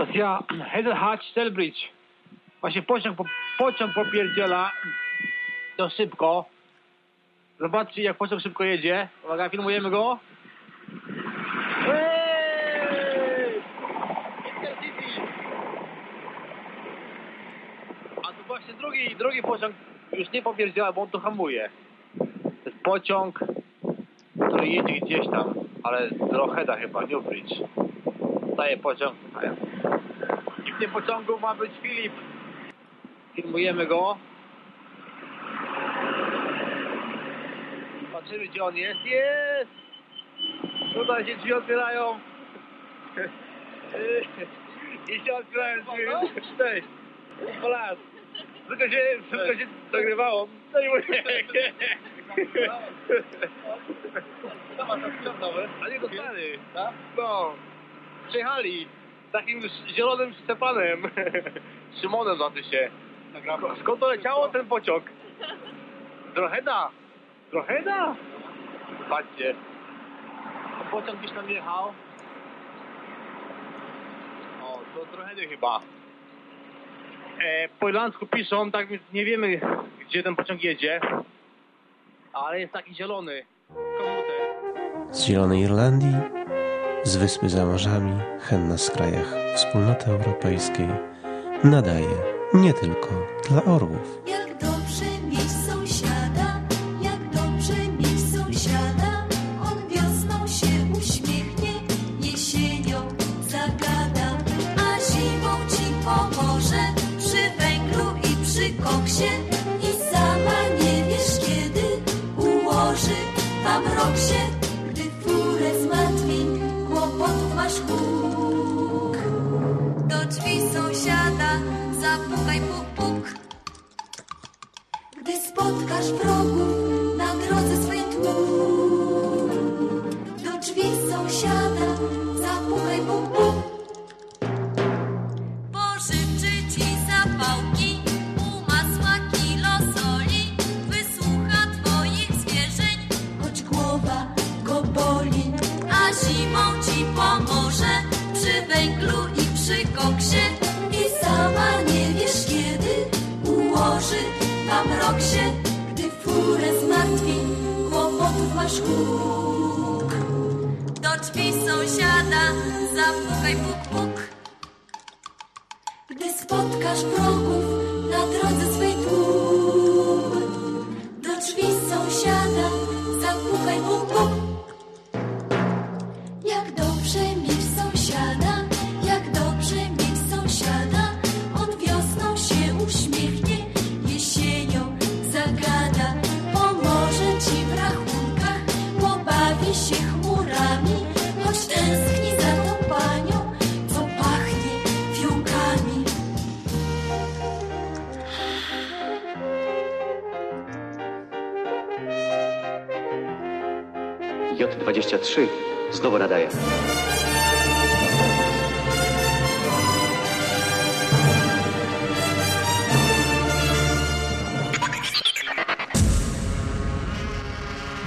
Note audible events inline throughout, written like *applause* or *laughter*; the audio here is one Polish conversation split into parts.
Stacja Heatherhatch Selbridge. Właśnie pociąg, po, pociąg popierdziela. To szybko. Zobaczcie jak pociąg szybko jedzie. Uwaga, filmujemy go. Intercity! A tu właśnie drugi, drugi pociąg już nie popierdziela, bo on tu hamuje. To jest pociąg, który jedzie gdzieś tam, ale z Rocheda chyba, Newbridge. Staje pociąg. W tym pociągu ma być Filip. Filmujemy go. Patrzymy gdzie on jest. Jest! Tutaj się drzwi otwierają. *laughs* I się otwierają drzwi. Cześć. Polas. Tylko się, tylko się dogrywało. No i mówię. A nie to stary. No. Przyjechali takim zielonym Stefanem. *laughs* Szymonem znaczy się. Skąd to leciało ten pociąg? Droheda. Droheda? Patrzcie. Pociąg gdzieś tam jechał. O, to Drohedy chyba. E, po irlandzku piszą, tak więc nie wiemy, gdzie ten pociąg jedzie. Ale jest taki zielony. Komuter. Z Zielonej Irlandii, z wyspy za morzami, henna z krajach wspólnoty europejskiej, nadaje nie tylko dla orłów. I sama nie wiesz kiedy ułoży tam rok się, Do drzwi sąsiada zapukaj puk puk. Gdy spotkasz wrogów na drodze przy koksie i sama nie wiesz kiedy ułoży tam rok się, gdy furę zmartwień, kłopotów masz huk. Do drzwi sąsiada zapukaj puk puk. Gdy spotkasz wrogów na drodze swej tłum, do drzwi sąsiada zapukaj puk puk. J23 znowu nadaje.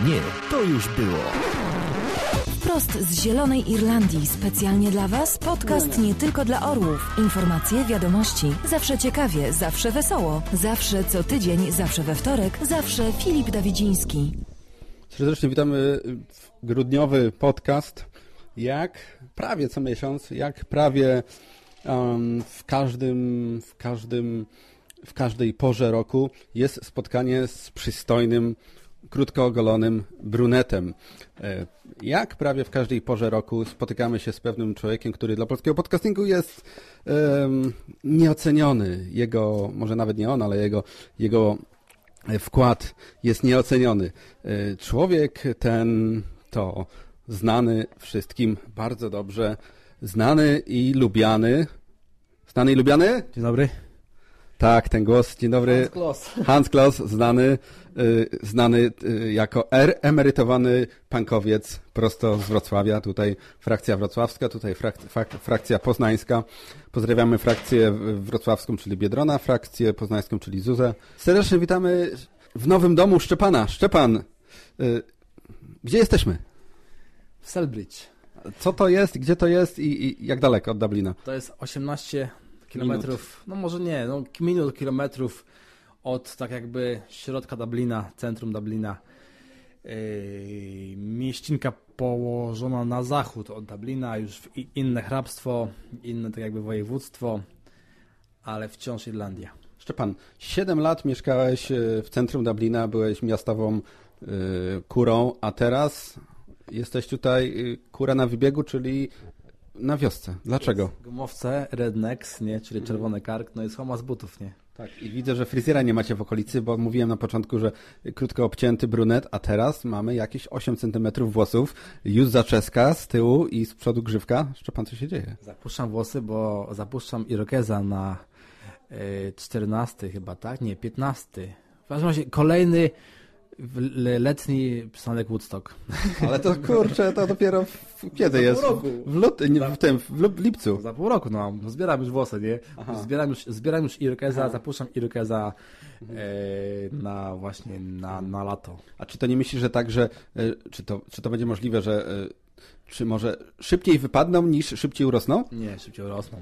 Nie, to już było. Wprost z Zielonej Irlandii, specjalnie dla Was, podcast nie tylko dla orłów. Informacje, wiadomości, zawsze ciekawie, zawsze wesoło, zawsze co tydzień, zawsze we wtorek, zawsze Filip Dawidziński. Serdecznie witamy w grudniowy podcast. Jak prawie co miesiąc, jak prawie um, w każdym, w każdym, w każdej porze roku jest spotkanie z przystojnym, krótko ogolonym brunetem. E, Jak prawie w każdej porze roku spotykamy się z pewnym człowiekiem, który dla polskiego podcastingu jest em, nieoceniony. Jego, może nawet nie on, ale jego, jego wkład jest nieoceniony. E, Człowiek ten to znany wszystkim bardzo dobrze, znany i lubiany. Znany i lubiany? Dzień dobry. Tak, ten głos. Dzień dobry. Hans Kloss. *laughs* Hans Kloss, znany, y, znany y, jako R, emerytowany pankowiec prosto z Wrocławia. Tutaj frakcja wrocławska, tutaj frak, frak, frakcja poznańska. Pozdrawiamy frakcję wrocławską, czyli Biedrona, frakcję poznańską, czyli Zuzę. Serdecznie witamy w nowym domu Szczepana. Szczepan, y, gdzie jesteśmy? W Selbridge. Co to jest, gdzie to jest i, i jak daleko od Dublina? To jest 18 kilometrów, no może nie, no minut kilometrów od tak jakby środka Dublina, centrum Dublina. Yy, mieścinka położona na zachód od Dublina, już inne hrabstwo, inne tak jakby województwo, ale wciąż Irlandia. Szczepan, 7 lat mieszkałeś e, w centrum Dublina, byłeś miastową e, kurą, a teraz jesteś tutaj kura na wybiegu, czyli na wiosce. Dlaczego? Gumowce, rednecks, nie, czyli czerwony kark, no jest homo z butów, nie? Tak, i widzę, że fryzjera nie macie w okolicy, bo mówiłem na początku, że krótko obcięty brunet, a teraz mamy jakieś 8 cm włosów, już zaczeska z tyłu i z przodu grzywka. Szczepan, co się dzieje? Zapuszczam włosy, bo zapuszczam irokeza na y, 14 chyba, tak? Nie, 15. W każdym razie kolejny letni przystanek Woodstock. *laughs* Ale to kurczę, to dopiero w, kiedy jest? pół roku. W, lut, nie, w tym, w lipcu. Za pół roku, no. Zbieram już włosy, nie? Zbieram już, zbieram już irokeza, zapuszczam irokeza e, na właśnie na, na lato. A czy to nie myślisz, że tak, że y, czy to, czy to będzie możliwe, że y, czy może szybciej wypadną niż szybciej urosną? Nie, szybciej rosną.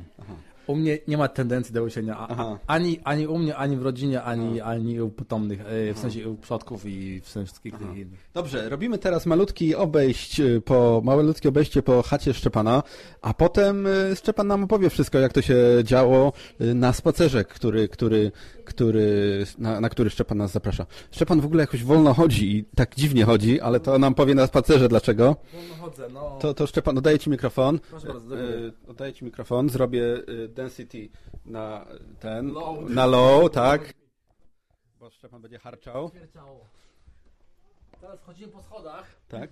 U mnie nie ma tendencji do łysienia. Aha. Ani, ani u mnie, ani w rodzinie, ani, ani u potomnych, e, w sensie u przodków i w sensie wszystkich tych innych. Dobrze, robimy teraz malutki obejść y, po, malutkie obejście po chacie Szczepana, a potem y, Szczepan nam opowie wszystko, jak to się działo na spacerze, który, który, który, na, na który Szczepan nas zaprasza. Szczepan w ogóle jakoś wolno chodzi i tak dziwnie chodzi, ale to nam powie na spacerze dlaczego. No chodzę, no. To, to Szczepan, oddaję Ci mikrofon. Proszę bardzo, dziękuję. oddaję Ci mikrofon, zrobię e, density na ten, Low. na low, tak. Bo Szczepan będzie harczał. Teraz wchodzimy po schodach. tak.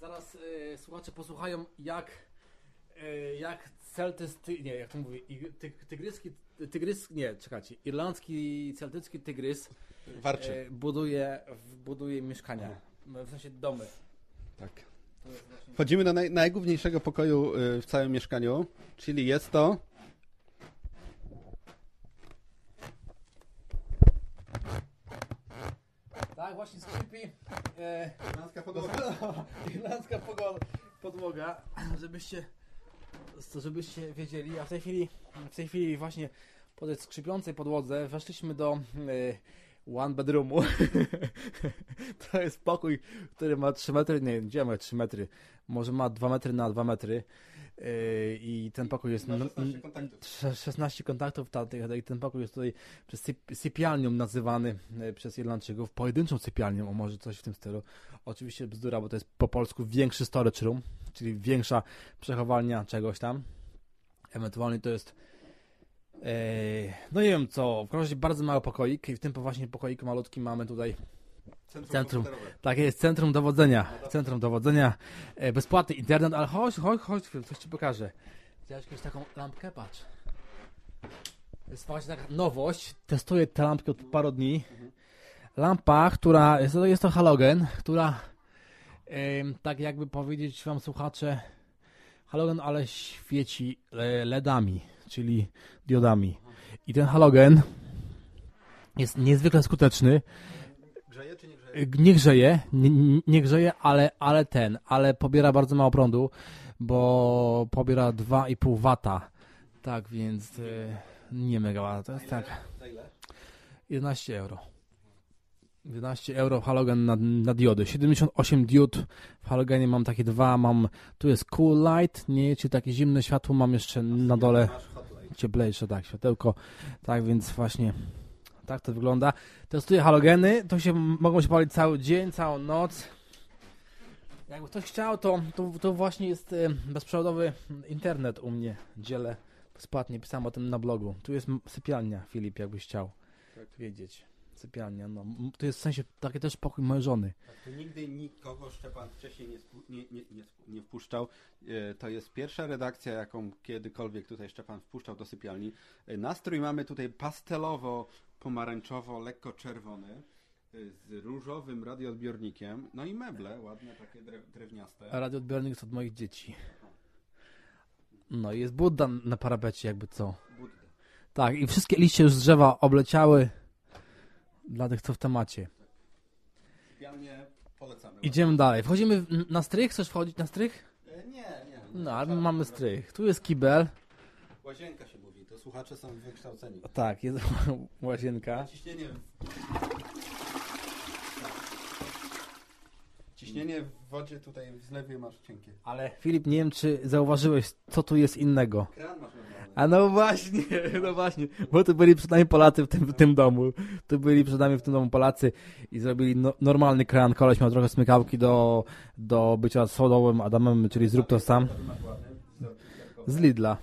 Zaraz e, słuchacze posłuchają jak e, jak celtys, ty, nie, jak to mówię, ty, tygryski, tygrys, nie, czekajcie, irlandzki, celtycki tygrys Warczy. e, buduje, w- buduje mieszkania, w sensie domy. Tak. Właśnie... Wchodzimy do naj, najgłówniejszego pokoju y, w całym mieszkaniu, czyli jest to... Tak, właśnie skrzypi e, irlandzka *laughs* pogoda, podłoga, żebyście, to żebyście wiedzieli, a w tej chwili, w tej chwili właśnie po tej skrzypiącej podłodze weszliśmy do e, one bedroomu. *laughs* to jest pokój, który ma 3 metry, nie, gdzie ma 3 metry, może ma 2 metry na 2 metry. E, I ten pokój jest. Ma n- 16 n- kontaktów. trze- 16 kontaktów. Ta, ta- ten pokój jest tutaj przez syp, sypialnią nazywany e, przez Irlandczyków. Pojedynczą sypialnią, o może coś w tym stylu. Oczywiście bzdura, bo to jest po polsku większy storage room, czyli większa przechowalnia czegoś tam. Ewentualnie to jest. e, no nie wiem co, w każdym razie bardzo mały pokoik i w tym właśnie pokoiku malutkim mamy tutaj Centrum. tak jest, centrum dowodzenia. Centrum dowodzenia. E, bezpłatny internet, ale chodź, chodź, chodź, coś ci pokażę. Widziałeś kiedyś taką lampkę? Patrz. Jest właśnie taka nowość. Testuję tę lampkę od paru dni. Lampa, która, jest to, jest to halogen, która, tak jakby powiedzieć wam słuchacze, halogen, ale świeci LEDami, czyli diodami. I ten halogen jest niezwykle skuteczny. Grzeje czy nie grzeje? Nie grzeje, nie, nie- grzeje, ale, ale ten, ale pobiera bardzo mało prądu, bo pobiera 2,5 wata. Tak, więc e, nie megawata, to jest tak. Za ile? 11 euro. 11 euro halogen na, na diody. 78 diod w halogenie mam takie dwa, mam tu jest cool light, nie, czy takie zimne światło mam jeszcze na dole cieplejsze, tak, światełko. Tak, więc właśnie tak to wygląda. Testuję halogeny, to się mogą się palić cały dzień, całą noc. Jakby ktoś chciał, to, to, to właśnie jest e, bezprzewodowy internet u mnie. Dzielę bezpłatnie, pisałem o tym na blogu. Tu jest sypialnia, Filip, jakbyś chciał wiedzieć. Sypialnia, no. To jest w sensie taki też pokój mojej żony. Tu nigdy nikogo Szczepan wcześniej nie, spu- nie, nie, nie, nie wpuszczał. E, To jest pierwsza redakcja, jaką kiedykolwiek tutaj Szczepan wpuszczał do sypialni. E, Nastrój mamy tutaj pastelowo-pomarańczowo, lekko czerwony, e, z różowym radioodbiornikiem. No i meble, ładne, takie drew, drewniaste. Radioodbiornik jest od moich dzieci. No i jest Budda na parapecie, jakby co. Budda. Tak, i wszystkie liście już z drzewa obleciały. Dla tych, co w temacie. Sypialnie polecamy. Idziemy dalej. Wchodzimy w- na strych? Chcesz wchodzić na strych? E, Nie, No, ale my mamy strych. Tu jest kibel. Łazienka się mówi, to słuchacze są wykształceni. Tak, jest *laughs* łazienka. Ciśnienie. Ciśnienie w wodzie tutaj w zlewie masz cienkie. Ale Filip, nie wiem, czy zauważyłeś, co tu jest innego. Kran masz normalny. A no właśnie, *laughs* no właśnie, bo tu byli przed nami Polacy w tym, w tym domu. Tu byli przed nami w tym domu Polacy i zrobili no, normalny kran. Koleś miał trochę smykałki do, do bycia sodowym Adamem, czyli zrób to sam. Z Lidla.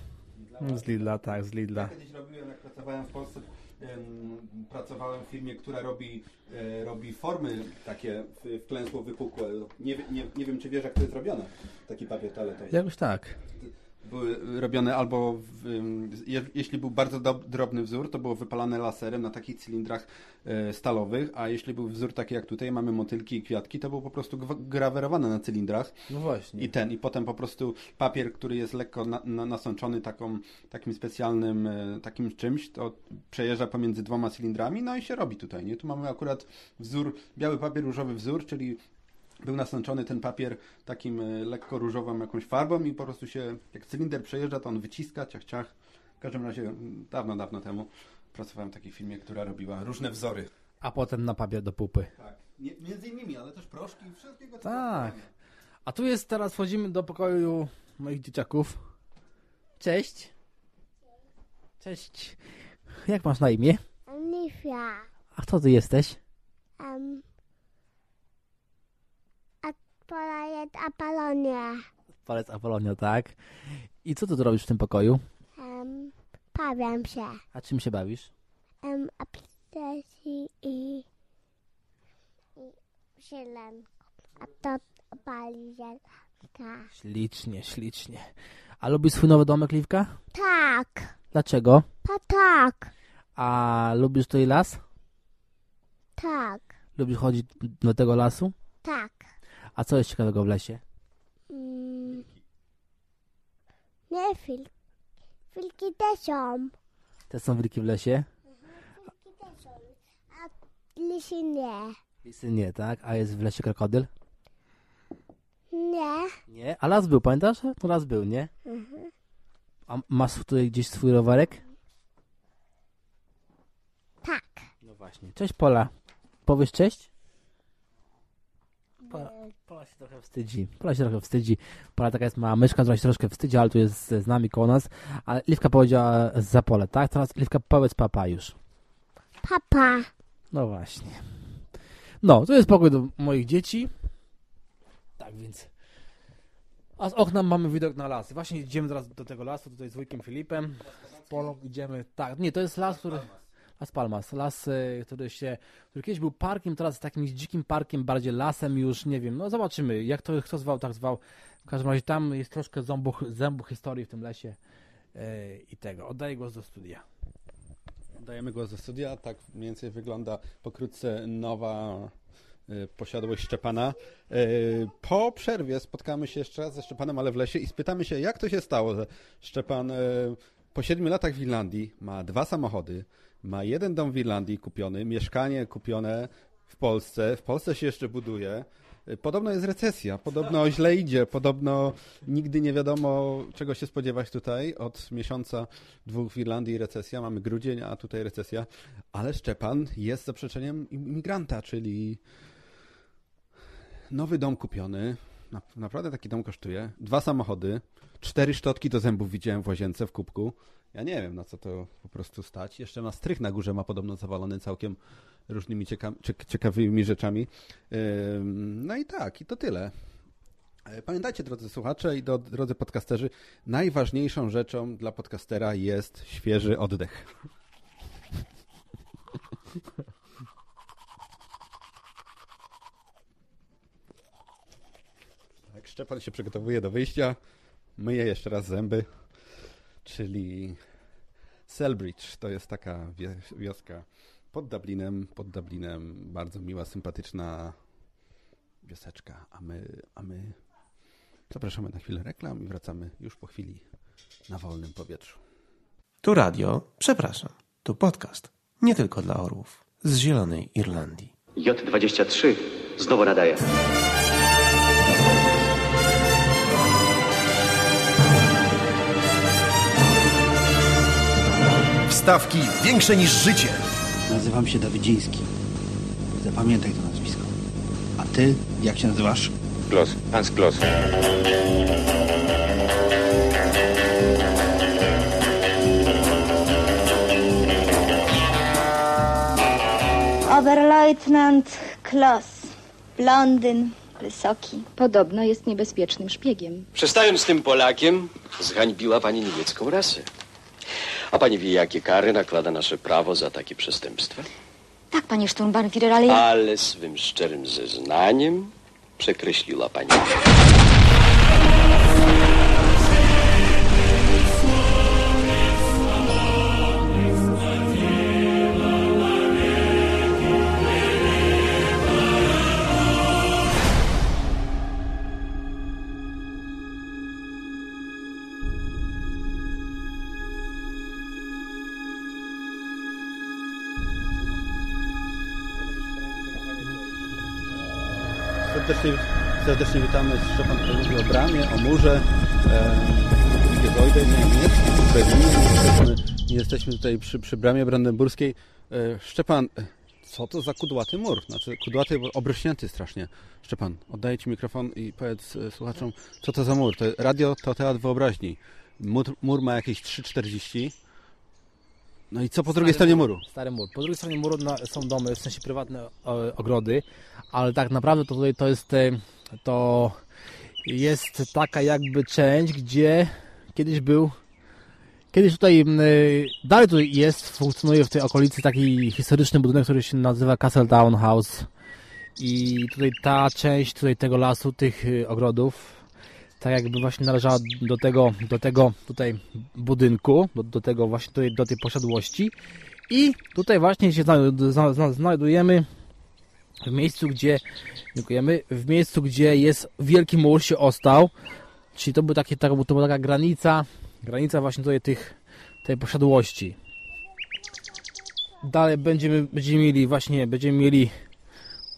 Z Lidla, tak, z Lidla. Kiedyś robiłem, jak pracowałem w Polsce, pracowałem w firmie, która robi, e, robi formy takie wklęsło wypukłe. Nie, nie, nie wiem, czy wiesz, jak to jest robione, taki papier toaletowy. Jakoś tak. Były robione albo, w, je, jeśli był bardzo dob- drobny wzór, to było wypalane laserem na takich cylindrach e, stalowych, a jeśli był wzór taki jak tutaj, mamy motylki i kwiatki, to było po prostu grawerowane na cylindrach. No właśnie. I ten, i potem po prostu papier, który jest lekko na, na, nasączony taką, takim specjalnym e, takim czymś, to przejeżdża pomiędzy dwoma cylindrami, no i się robi tutaj, nie? Tu mamy akurat wzór, biały papier, różowy wzór, czyli był nasączony ten papier takim e, lekko różową jakąś farbą i po prostu się, jak cylinder przejeżdża, to on wyciska, ciach, ciach. W każdym razie mm, dawno, dawno temu pracowałem w takiej firmie, która robiła różne wzory. A potem na papier do pupy. Tak. Nie, między innymi, ale też proszki, wszystkiego. co Tak. A tu jest, teraz wchodzimy do pokoju moich dzieciaków. Cześć. Cześć. Jak masz na imię? Olivia. A kto ty jesteś? Um, Apollo Apolonia. Palec Apolonio, tak. I co ty tu robisz w tym pokoju? Um, bawiam się. A czym się bawisz? Um, i, i zielenko. A to pali zielonka. Ślicznie, ślicznie. A lubisz swój nowy domek, Liwka? Tak, Dlaczego? to tak, A lubisz tutaj las? tak, Lubisz chodzić do tego lasu? tak. A co jest ciekawego w lesie? Mm. Nie wilk. Wilki też są. Te są wilki w lesie? Wilki też są. A lisy nie. Lisy nie, tak? A jest w lesie krokodyl? Nie. Nie. A las był, pamiętasz? To las był, nie? Mhm. A masz tutaj gdzieś swój rowerek? Tak. No właśnie. Cześć Pola. Powiesz cześć? Pola, Pola się trochę wstydzi. Pola się trochę wstydzi. Pola taka jest mała myszka, która się troszkę wstydzi, ale tu jest z nami koło nas. Ale Liwka powiedziała za pole, tak? Teraz Liwka powiedz papa już. Papa. No właśnie. No, to jest pokój do moich dzieci. Tak więc. A z okna mamy widok na las. Właśnie idziemy teraz do tego lasu, tutaj z wujkiem Filipem. Z Polą idziemy. Tak, nie, to jest las, który. Las Palmas. Las, który się. który kiedyś był parkiem, teraz jest takim dzikim parkiem, bardziej lasem już, nie wiem. No zobaczymy. Jak to kto zwał, tak zwał. W każdym razie tam jest troszkę zębu, zębu historii w tym lesie. y, I tego. Oddaję głos do studia. Dajemy go ze studia, tak mniej więcej wygląda pokrótce nowa y, posiadłość Szczepana. Y, Po przerwie spotkamy się jeszcze raz ze Szczepanem, ale w lesie i spytamy się, jak to się stało, że Szczepan po siedmiu latach w Irlandii ma dwa samochody, ma jeden dom w Irlandii kupiony, mieszkanie kupione w Polsce, w Polsce się jeszcze buduje. Podobno jest recesja, podobno *laughs* źle idzie, podobno nigdy nie wiadomo czego się spodziewać tutaj. Od miesiąca dwóch w Irlandii recesja, mamy grudzień, a tutaj recesja. Ale Szczepan jest zaprzeczeniem imigranta, czyli nowy dom kupiony. Na- Naprawdę taki dom kosztuje. Dwa samochody, cztery szczotki do zębów widziałem w łazience w kubku. Ja nie wiem, na co to po prostu stać. Jeszcze ma strych na górze, ma podobno zawalony całkiem różnymi cieka ciek- ciekawymi rzeczami. No i tak, i to tyle. E, Pamiętajcie, drodzy słuchacze i do, drodzy podcasterzy, najważniejszą rzeczą dla podcastera jest świeży oddech. *laughs* Tak, Szczepan się przygotowuje do wyjścia, myje jeszcze raz zęby, czyli Selbridge to jest taka wioska pod Dublinem, pod Dublinem, bardzo miła, sympatyczna wioseczka, a my, a my zapraszamy na chwilę reklam i wracamy już po chwili na wolnym powietrzu. Tu radio, przepraszam, tu podcast. Nie tylko dla orłów. Z Zielonej Irlandii. J23 znowu nadaje. Stawki większe niż życie. Nazywam się Dawidziński. Zapamiętaj to nazwisko. A ty, jak się nazywasz? Klos, Hans Klos. Oberleutnant Kloss. Blondyn, wysoki. Podobno jest niebezpiecznym szpiegiem. Przestając z tym Polakiem, zhańbiła pani niemiecką rasę. A pani wie, jakie kary nakłada nasze prawo za takie przestępstwa? Tak, panie Sturmbannführer, ale ja... Ale swym szczerym zeznaniem przekreśliła pani. Serdecznie, witamy. Szczepan tutaj mówi o bramie, o murze. E, Gebäude, nie, nie jesteśmy w Berlinie, jesteśmy, jesteśmy tutaj przy, przy bramie brandenburskiej. E, Szczepan, e, co to za kudłaty mur? Znaczy kudłaty, obrośnięty strasznie. Szczepan, oddaję Ci mikrofon i powiedz e, słuchaczom, co to za mur? To radio to teatr wyobraźni. Mur, mur ma jakieś 3,40. No i co po drugiej stronie muru? Stary mur. Po drugiej stronie muru są domy, w sensie prywatne e, ogrody, ale tak naprawdę to tutaj to jest e, to jest taka jakby część, gdzie kiedyś był kiedyś tutaj m, e, dalej tutaj jest, funkcjonuje w tej okolicy taki historyczny budynek, który się nazywa Castle Town House. I tutaj ta część tutaj tego lasu, tych e, ogrodów tak jakby właśnie należała do tego, do tego tutaj budynku, do, do tego właśnie tutaj, do tej posiadłości. I tutaj właśnie się zna- zna- znajdujemy w miejscu, gdzie dziękujemy, w miejscu, gdzie jest wielki mur się ostał, czyli to, był takie, tak, to była taka granica, granica właśnie tutaj tych, tej posiadłości. Dalej będziemy, będziemy mieli właśnie, będziemy mieli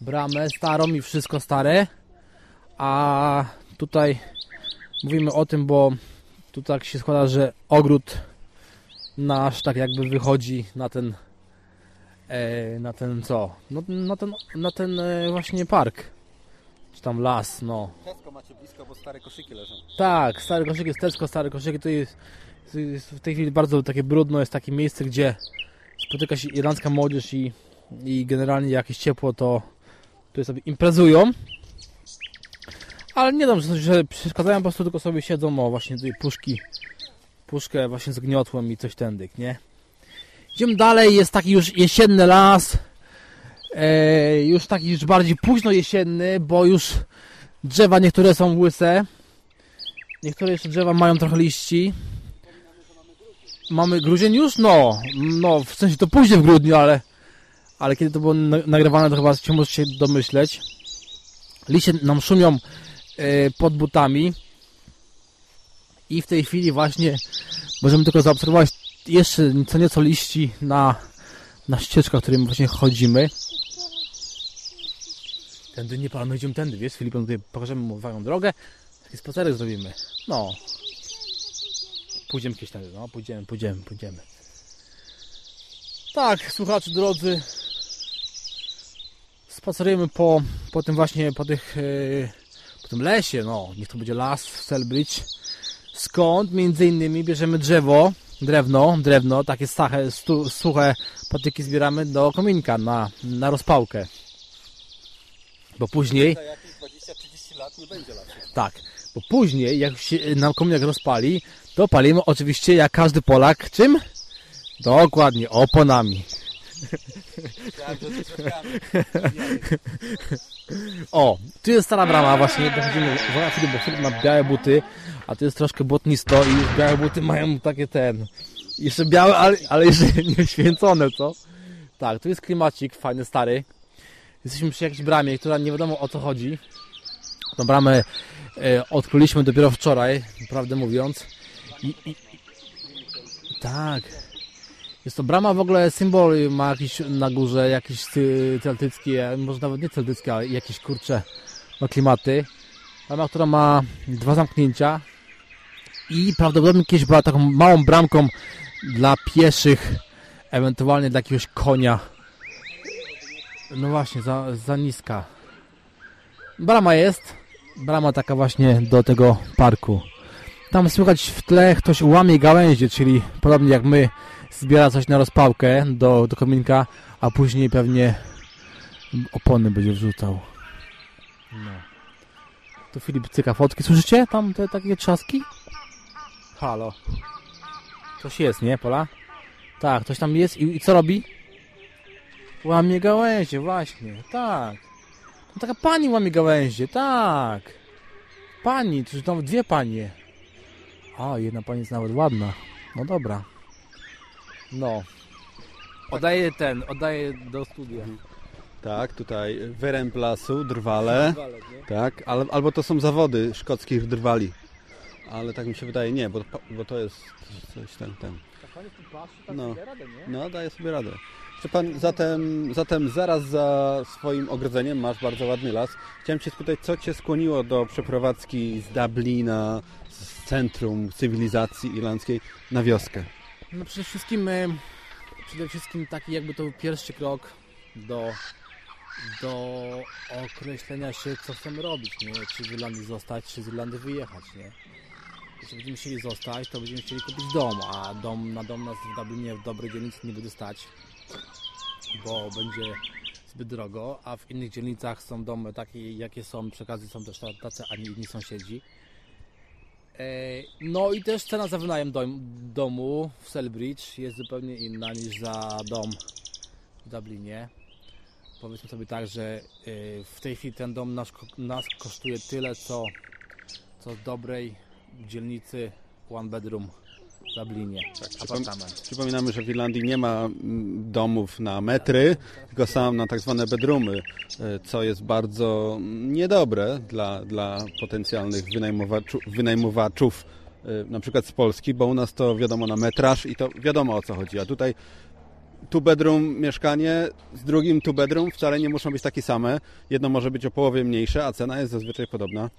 bramę starą i wszystko stare, a tutaj mówimy o tym, bo tu tak się składa, że ogród nasz tak jakby wychodzi na ten na ten co? No, na ten, na ten e, właśnie park. Czy tam las, no. Tesco macie blisko, bo stare koszyki leżą. Tak, stare koszyki jest Tesco, stare koszyki to jest, jest w tej chwili bardzo takie brudno, jest takie miejsce, gdzie spotyka się irlandzka młodzież i, i generalnie jakieś ciepło, to tu sobie imprezują. Ale nie dam, że- że przeszkadzają, po prostu tylko sobie siedzą, o właśnie tutaj puszki, puszkę właśnie z gniotłem i coś tędyk, nie? Idziemy dalej, jest taki już jesienny las, e, już taki już bardziej późno jesienny, bo już drzewa niektóre są łyse, niektóre jeszcze drzewa mają trochę liści. Mamy grudzień już? No, no, w sensie to później w grudniu, ale, ale kiedy to było na- nagrywane, to chyba się możecie domyśleć. Liście nam szumią e, pod butami i w tej chwili właśnie możemy tylko zaobserwować jeszcze co nieco liści na, na ścieżkach, którym właśnie chodzimy. Tędy nie pan, my idziemy tędy, wiesz, Filipem tutaj pokażemy mu wagą drogę, taki spacerek zrobimy. No. Pójdziemy kiedyś tędy, no, pójdziemy, pójdziemy, pójdziemy. Tak, słuchacze drodzy, spacerujemy po, po tym właśnie, po tych, e, po tym lesie, no, niech to będzie las w Selbridge, skąd między innymi bierzemy drzewo, drewno, drewno, takie stu, suche patyki zbieramy do kominka na, na rozpałkę. Bo później, Za jakieś 20-30 lat nie będzie lasu. tak, bo później jak się nam kominek rozpali, to palimy oczywiście jak każdy Polak, czym? Dokładnie, oponami. O, tu jest stara brama właśnie, dochodzimy, bo Filip ma białe buty, a tu jest troszkę błotnisto i już białe buty mają takie ten, jeszcze białe, ale, ale jeszcze *laughs* nie święcone, co? Tak, tu jest klimacik fajny, stary. Jesteśmy przy jakiejś bramie, która nie wiadomo o co chodzi. Tą bramę e, odkryliśmy dopiero wczoraj, prawdę mówiąc. I, i, tak. Jest to brama w ogóle, symbol ma jakiś na górze, jakiś ty- celtycki, e, może nawet nie celtycki, ale jakieś kurcze ma klimaty. Brama, która ma dwa zamknięcia i prawdopodobnie kiedyś była taką małą bramką dla pieszych Ewentualnie dla jakiegoś konia. No właśnie, za, za niska. Brama jest. Brama taka właśnie do tego parku. Tam słychać w tle ktoś łamie gałęzie, czyli podobnie jak my zbiera coś na rozpałkę do, do kominka, a później pewnie opony będzie wrzucał. No. Tu Filip cyka fotki. Słyszycie tam te takie trzaski? Halo. Coś jest, nie, Pola? Tak, ktoś tam jest i, i co robi? Łamie gałęzie, właśnie, tak. To taka pani łamie gałęzie, tak. Pani, to nawet dwie panie. A, jedna pani jest nawet ładna. No dobra. No. Oddaję ten, oddaję do studia. Tak, tutaj wyręb lasu, drwale. Drwale? Tak, al, albo to są zawody szkockich drwali. Ale tak mi się wydaje, nie, bo, bo to jest coś ten, ten. Tak No. sobie radę, nie? No, daje sobie radę. Szczepan, zatem, zatem zaraz za swoim ogrodzeniem masz bardzo ładny las. Chciałem Cię spytać, co Cię skłoniło do przeprowadzki z Dublina, z centrum cywilizacji irlandzkiej na wioskę? No przede wszystkim, e, przede wszystkim taki jakby to był pierwszy krok do, do określenia się, co chcemy robić, nie? Czy w Irlandii zostać, czy z Irlandii wyjechać, nie? Jeśli będziemy chcieli zostać, to będziemy chcieli kupić dom, a dom na dom nas w Dublinie w dobrej dzielnicy nie będzie stać, bo będzie zbyt drogo, a w innych dzielnicach są domy takie, jakie są, przy okazji są też tacy, a nie inni sąsiedzi. E, No i też cena za wynajem dom, domu w Selbridge jest zupełnie inna niż za dom w Dublinie. Powiedzmy sobie tak, że e, w tej chwili ten dom nas, nas kosztuje tyle, co, co dobrej dzielnicy one bedroom w Dublinie. Apartament. Przypominamy, że w Irlandii nie ma mm, domów na metry, tylko sam na tak zwane bedroomy, e, co jest bardzo mm, niedobre dla, dla potencjalnych wynajmowaczu, wynajmowaczów, e, na przykład z Polski, bo u nas to wiadomo na metraż i to wiadomo o co chodzi, a tutaj two bedroom mieszkanie z drugim two bedroom wcale nie muszą być takie same. Jedno może być o połowie mniejsze, a cena jest zazwyczaj podobna.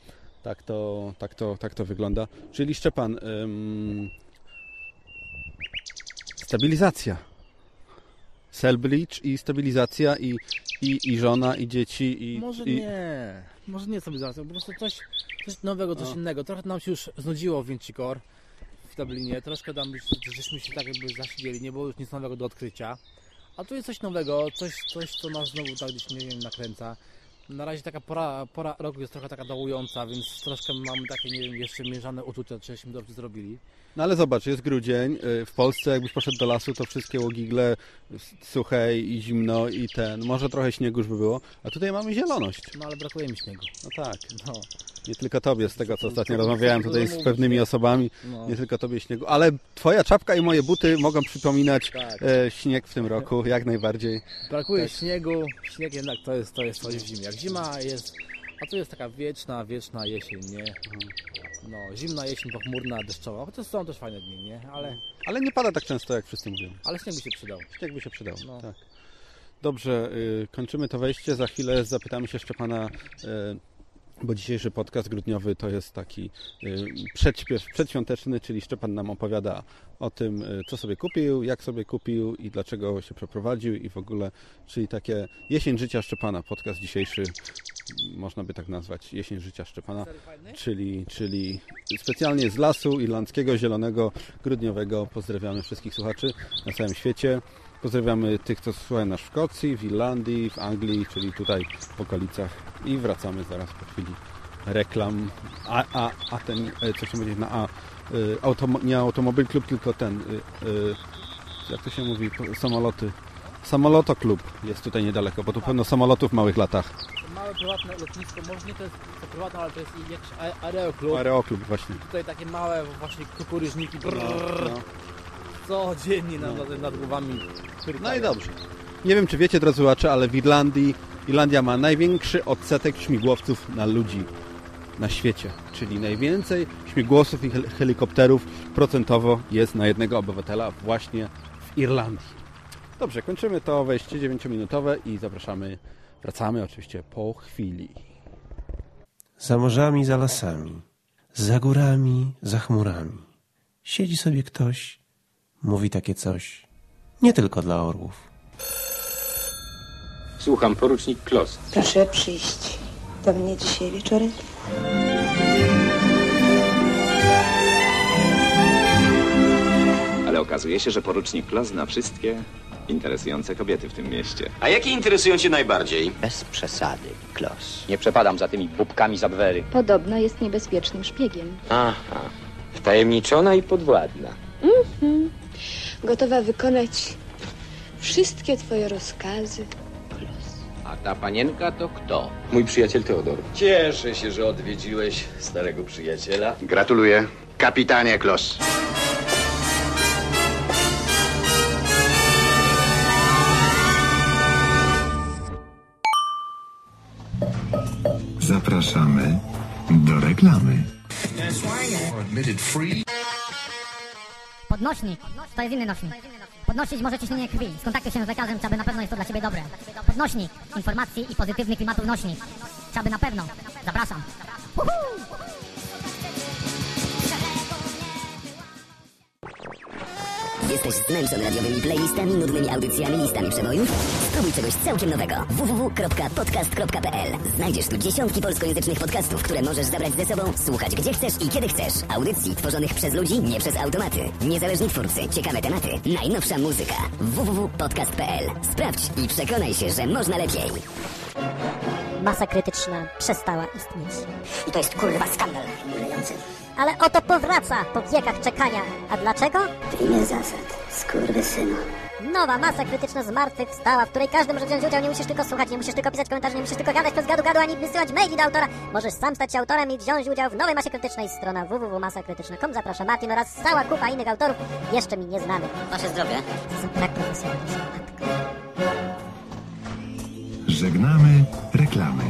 Tak to, tak to, tak to wygląda. Czyli Szczepan, ym, stabilizacja. Selbridge i stabilizacja i, i, i żona, i dzieci, i... Może i... nie, może nie zaraz, po prostu coś, coś nowego, coś O. innego. Trochę nam się już znudziło w Vincicor w Dublinie, troszkę tam już, żeśmy się tak jakby zasiedzieli, nie było już nic nowego do odkrycia. A tu jest coś nowego, coś, coś co nas znowu tak gdzieś, nie wiem, nakręca. Na razie taka pora, pora roku jest trochę taka dołująca, więc troszkę mamy takie, nie wiem, jeszcze mierzane uczucia, czyśmy dobrze zrobili. No ale zobacz, jest grudzień. y, W Polsce jakbyś poszedł do lasu, to wszystkie łogigle s- suche i zimno i ten. Może trochę śniegu już by było, a tutaj mamy zieloność. No ale brakuje mi śniegu. No tak. No. Nie tylko tobie, z tego co ostatnio rozmawiałem tutaj z pewnymi osobami. No. Nie tylko tobie śniegu, ale twoja czapka i moje buty mogą przypominać Tak. e, śnieg w tym roku, jak najbardziej. Brakuje Tak. śniegu, śnieg jednak to jest, to jest coś w zimie. Jak zima jest, a tu jest taka wieczna, wieczna jesień, nie? No, zimna jesień, pochmurna, deszczowa, chociaż są też fajne dni, nie? Ale, Ale nie pada tak często, jak wszyscy mówią. ale śnieg by się przydał. Śnieg by się przydał, No. tak. Dobrze, y, kończymy to wejście. Za chwilę zapytamy się Szczepana, y, bo dzisiejszy podcast grudniowy to jest taki y, przedśpiew, przedświąteczny, czyli Szczepan nam opowiada o tym, y, co sobie kupił, jak sobie kupił i dlaczego się przeprowadził i w ogóle, czyli takie jesień życia Szczepana. Podcast dzisiejszy można by tak nazwać, jesień życia Szczepana, czyli, czyli specjalnie z lasu irlandzkiego, zielonego, grudniowego. Pozdrawiamy wszystkich słuchaczy na całym świecie. Pozdrawiamy tych, co słuchają nas w Szkocji, w Irlandii, w Anglii, czyli tutaj w okolicach i wracamy zaraz po chwili reklam. A, a, a ten, e, co się powiedzieć na A, y, automo, nie Automobil Klub, tylko ten, y, jak to się mówi, samoloty. Samolotoklub jest tutaj niedaleko, bo tu pełno samolotów w małych latach. Małe prywatne lotnisko, może nie to jest to prywatne, ale to jest jakiś a- aeroklub. Aeroklub właśnie. Tutaj takie małe właśnie kukuryżniki brrr, no. Codziennie No. nad, nad głowami No i dobrze. Nie wiem, czy wiecie, drodzy słuchacze, ale w Irlandii Irlandia ma największy odsetek śmigłowców na ludzi na świecie. Czyli najwięcej śmigłowców i hel- helikopterów procentowo jest na jednego obywatela właśnie w Irlandii. Dobrze, kończymy to wejście 9-minutowe i zapraszamy, wracamy oczywiście po chwili. Za morzami, za lasami, za górami, za chmurami. Siedzi sobie ktoś, mówi takie coś. nie tylko dla orłów. Słucham, porucznik Klos. Proszę przyjść do mnie dzisiaj wieczorem. Ale okazuje się, że porucznik Klos zna wszystkie interesujące kobiety w tym mieście. A jakie interesują cię najbardziej? Bez przesady, Klos. Nie przepadam za tymi bubkami z Abwery. Podobno jest niebezpiecznym szpiegiem. Aha. Wtajemniczona i podwładna. Mhm. Gotowa wykonać wszystkie twoje rozkazy. A ta panienka to kto? Mój przyjaciel Teodor. Cieszę się, że odwiedziłeś starego przyjaciela. Gratuluję. Kapitanie Klos. Zapraszamy do reklamy. Podnośnik. To jest inny nośnik. Podnosić może ciśnienie krwi. Skontaktuj się z lekarzem, czy aby na pewno jest to dla Ciebie dobre. Podnośnik. Informacji i pozytywnych klimatów nośnik. Czy aby na pewno. Zapraszam. Jesteś zmęczony radiowymi playlistami, nudnymi audycjami, listami przebojów? Spróbuj czegoś całkiem nowego. www.podcast.pl Znajdziesz tu dziesiątki polskojęzycznych podcastów, które możesz zabrać ze sobą, słuchać gdzie chcesz i kiedy chcesz. Audycji tworzonych przez ludzi, nie przez automaty. Niezależni twórcy, ciekawe tematy, najnowsza muzyka. www.podcast.pl Sprawdź i przekonaj się, że można lepiej. Masa krytyczna przestała istnieć. I to jest kurwa skandal. Ale oto powraca po wiekach czekania. A dlaczego? W imię zasad, skurwysynu. Nowa masa krytyczna z martwych wstała, w której każdy może wziąć udział. Nie musisz tylko słuchać, nie musisz tylko pisać komentarzy, nie musisz tylko gadać przez gadu gadu, ani wysyłać maili do autora. Możesz sam stać się autorem i wziąć udział w nowej masie krytycznej. Strona www.masakrytyczna.com zaprasza Martin oraz cała kupa innych autorów, jeszcze mi nieznanych. Wasze zdrowie. Są tak profesjonalni, są matko. Żegnamy reklamy.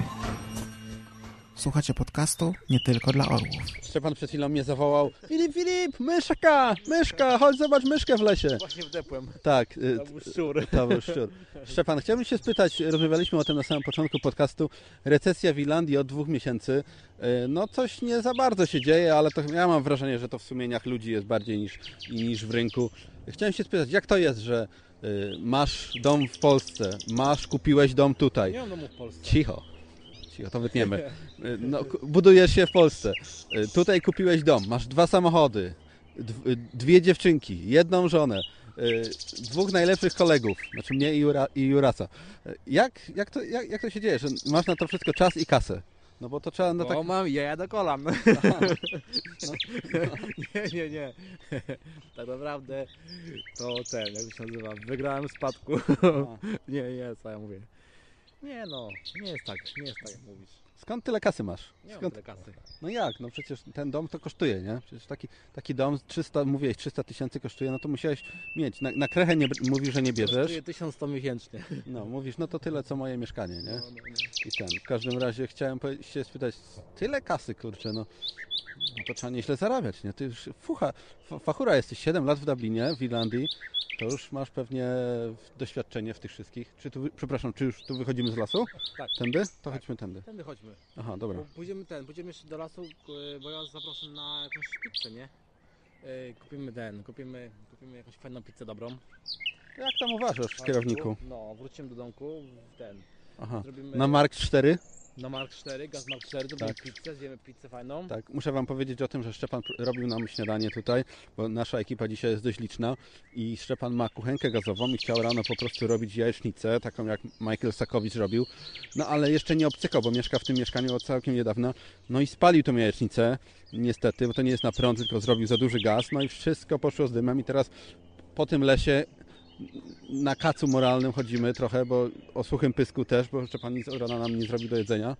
Słuchacie podcastu nie tylko dla orłów. Szczepan przed chwilą mnie zawołał Filip, Filip, myszka, myszka, chodź zobacz myszkę w lesie. Właśnie wdepłem. Tak. y, To był szczur. *laughs* To był szczur. Szczepan, chciałbym się spytać, rozmawialiśmy o tym na samym początku podcastu, recesja w Irlandii od dwóch miesięcy. Y, No coś nie za bardzo się dzieje, ale to ja mam wrażenie, że to w sumieniach ludzi jest bardziej niż, niż w rynku. Chciałem się spytać, jak to jest, że masz dom w Polsce, masz, kupiłeś dom tutaj. Nie mam domu w Polsce. Cicho. Cicho, to wytniemy. *laughs* Y, No, budujesz się w Polsce. Y, Tutaj kupiłeś dom, masz dwa samochody, dw- y, dwie dziewczynki, jedną żonę, y, dwóch najlepszych kolegów, znaczy mnie i, Jura, i Jurasa. Y, Jak, jak, to, jak, jak to się dzieje, że masz na to wszystko czas i kasę? No bo to trzeba na Bo tak... mam jaja do kolan. *laughs* No, nie, nie, nie. *laughs* Tak naprawdę to ten, jak to się nazywa, wygrałem w spadku. *laughs* nie, nie, co ja mówię. Nie no, nie jest tak, nie jest tak jak mówisz. Skąd tyle kasy masz? Nie mam Skąd... tyle kasy. No jak? No przecież ten dom to kosztuje, nie? Przecież taki, taki dom 300, mówiłeś 300 tysięcy kosztuje, no to musiałeś mieć. Na, na krechę nie, mówisz, że nie bierzesz. Kosztuje 1100 miesięcznie. No, mówisz, no to tyle co moje mieszkanie, nie? No, no, no. I ten. W każdym razie chciałem się spytać, tyle kasy, kurczę, no. no to trzeba nieźle zarabiać, nie? Ty już fucha, fa- fachura jesteś 7 lat w Dublinie, w Irlandii, to już masz pewnie doświadczenie w tych wszystkich. Czy tu, przepraszam, czy już tu wychodzimy z lasu? Tak. Tędy? To Tak. chodźmy tędy. Tędy chodźmy. Aha, dobra. Bo pójdziemy ten, pójdziemy jeszcze do lasu, bo ja was zaproszę na jakąś pizzę, nie? Kupimy ten, kupimy, kupimy jakąś fajną pizzę dobrą. Jak tam uważasz, kierowniku? No, wrócimy do domku, w ten. Aha. Zrobimy Na Mark 4? Na Mark 4, gaz Mark 4, zrobimy Tak. pizzę, zjemy pizzę fajną. Tak, muszę Wam powiedzieć o tym, że Szczepan robił nam śniadanie tutaj, bo nasza ekipa dzisiaj jest dość liczna i Szczepan ma kuchenkę gazową i chciał rano po prostu robić jajecznicę, taką jak Michael Sakowicz robił, no ale jeszcze nie obcykał, bo mieszka w tym mieszkaniu od całkiem niedawna, no i spalił tą jajecznicę, niestety, bo to nie jest na prąd, tylko zrobił za duży gaz, no i wszystko poszło z dymem i teraz po tym lesie na kacu moralnym chodzimy trochę, bo o suchym pysku też, bo Szczepan nic od rana nam nie zrobił do jedzenia.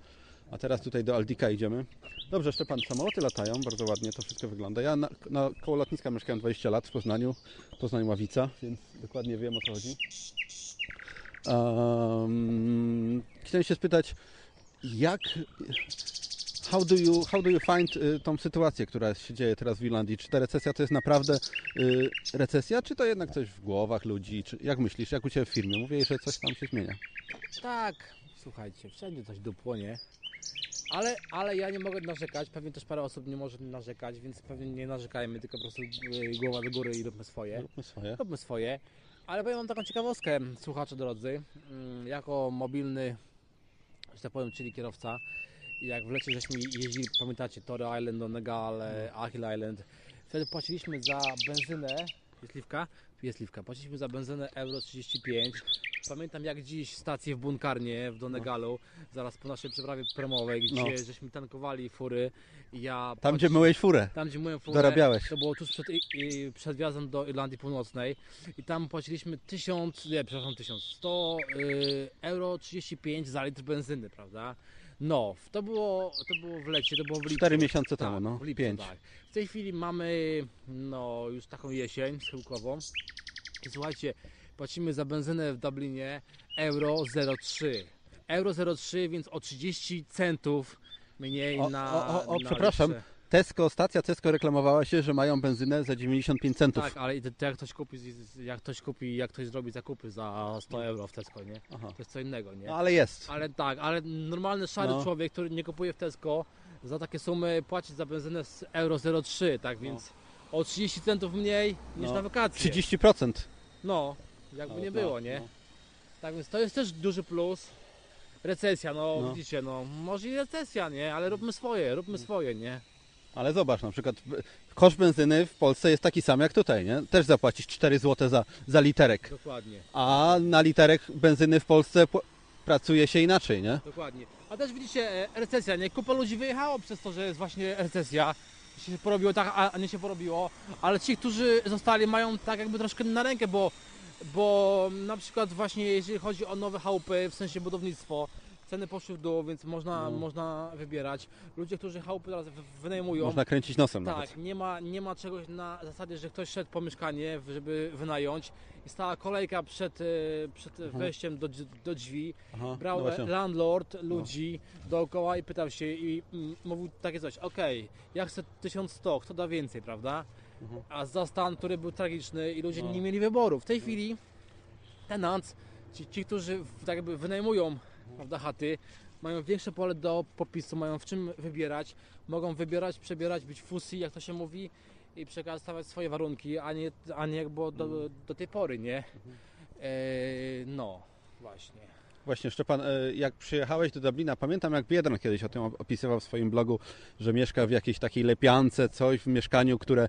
A teraz tutaj do Aldika idziemy. Dobrze, Szczepan, samoloty latają, bardzo ładnie to wszystko wygląda. Ja na, na koło lotniska mieszkałem 20 lat w Poznaniu, Poznań Ławica, więc dokładnie wiem o co chodzi. Um, chciałem się spytać, jak, how do you, how do you find y, tą sytuację, która się dzieje teraz w Irlandii? Czy ta recesja to jest naprawdę y, recesja, czy to jednak coś w głowach ludzi? Czy, jak myślisz, jak u Ciebie w firmie? Mówię, że coś tam się zmienia. Tak, słuchajcie, wszędzie coś dupło, nie? Ale, ale ja nie mogę narzekać, pewnie też parę osób nie może narzekać, więc pewnie nie narzekajmy, tylko po prostu y, głowa do góry i róbmy swoje. Róbmy swoje. Róbmy swoje. Ale powiem wam taką ciekawostkę, słuchacze drodzy. Mm, Jako mobilny, że tak powiem, czyli kierowca, jak w lecie żeśmy jeździli, pamiętacie, Tory Island, Donegal, Achill Island, wtedy płaciliśmy za benzynę, jest liwka? Jest liwka. Płaciliśmy za benzynę euro 35. Pamiętam jak dziś stację w Bunkarnie w Donegalu, zaraz po naszej przeprawie premowej, gdzie No. żeśmy tankowali fury. i Ja Tam, gdzie myłeś furę. Tam, gdzie myłem furę. Dorabiałeś. To było tuż przed, i, i, przed wjazdem do Irlandii Północnej i tam płaciliśmy 1000, nie, przepraszam, 1100 100 y, euro 35 za litr benzyny, prawda? No, to było, to było w lecie, to było w lipcu. Cztery miesiące tak, temu, no. W lipcu, Pięć. tak. W tej chwili mamy, no, już taką jesień schyłkową i słuchajcie, płacimy za benzynę w Dublinie euro 0,3. Euro 0,3, więc o 30 centów mniej O, na o, o, o na przepraszam. litrze. Tesco, stacja Tesco reklamowała się, że mają benzynę za 95 centów. Tak, ale jak ktoś kupi, jak ktoś kupi, jak ktoś zrobi zakupy za 100 euro w Tesco, nie? To jest co innego, nie? No, ale jest. Ale tak, ale normalny szary No. człowiek, który nie kupuje w Tesco, za takie sumy płaci za benzynę z euro 0,3, tak więc o 30 centów mniej niż No. na wakacje. 30%. No, jakby No, nie no, było, nie? no. Tak więc to jest też duży plus. Recesja, no, No. widzicie, no, może i recesja, nie? Ale róbmy swoje, róbmy swoje, nie? Ale zobacz, na przykład koszt benzyny w Polsce jest taki sam jak tutaj, nie? Też zapłacisz 4 zł za, za literek. Dokładnie. A na literek benzyny w Polsce pracuje się inaczej, nie? Dokładnie. A też widzicie, e, recesja, nie? Kupa ludzi wyjechało przez to, że jest właśnie recesja. Się porobiło tak, a a nie się porobiło. Ale ci, którzy zostali, mają tak jakby troszkę na rękę, bo, bo na przykład właśnie jeżeli chodzi o nowe chałupy, w sensie budownictwo, ceny poszły w dół, więc można, No. można wybierać. Ludzie, którzy chałupy teraz wy- wynajmują. Można kręcić nosem Tak, nawet. nie ma, nie ma czegoś na zasadzie, że ktoś szedł po mieszkanie, żeby wynająć i stała kolejka przed, e, przed Mhm. wejściem do, do drzwi. Aha, Brał no landlord ludzi dookoła i pytał się i mm, mówił takie coś, okej, ja chcę 1100, kto da więcej, prawda? A za stan, który był tragiczny i ludzie Mhm. No. nie mieli wyboru. W tej chwili tenants, ci, ci którzy tak jakby wynajmują prawda, chaty, mają większe pole do popisu, mają w czym wybierać, mogą wybierać, przebierać, być fussy, jak to się mówi, i przekazywać swoje warunki, a nie, a nie jak było do, do tej pory, nie? E, no, właśnie. Właśnie, Szczepan, e, jak przyjechałeś do Dublina, pamiętam jak Biedron kiedyś o tym op- opisywał w swoim blogu, że mieszka w jakiejś takiej lepiance, coś w mieszkaniu, które e,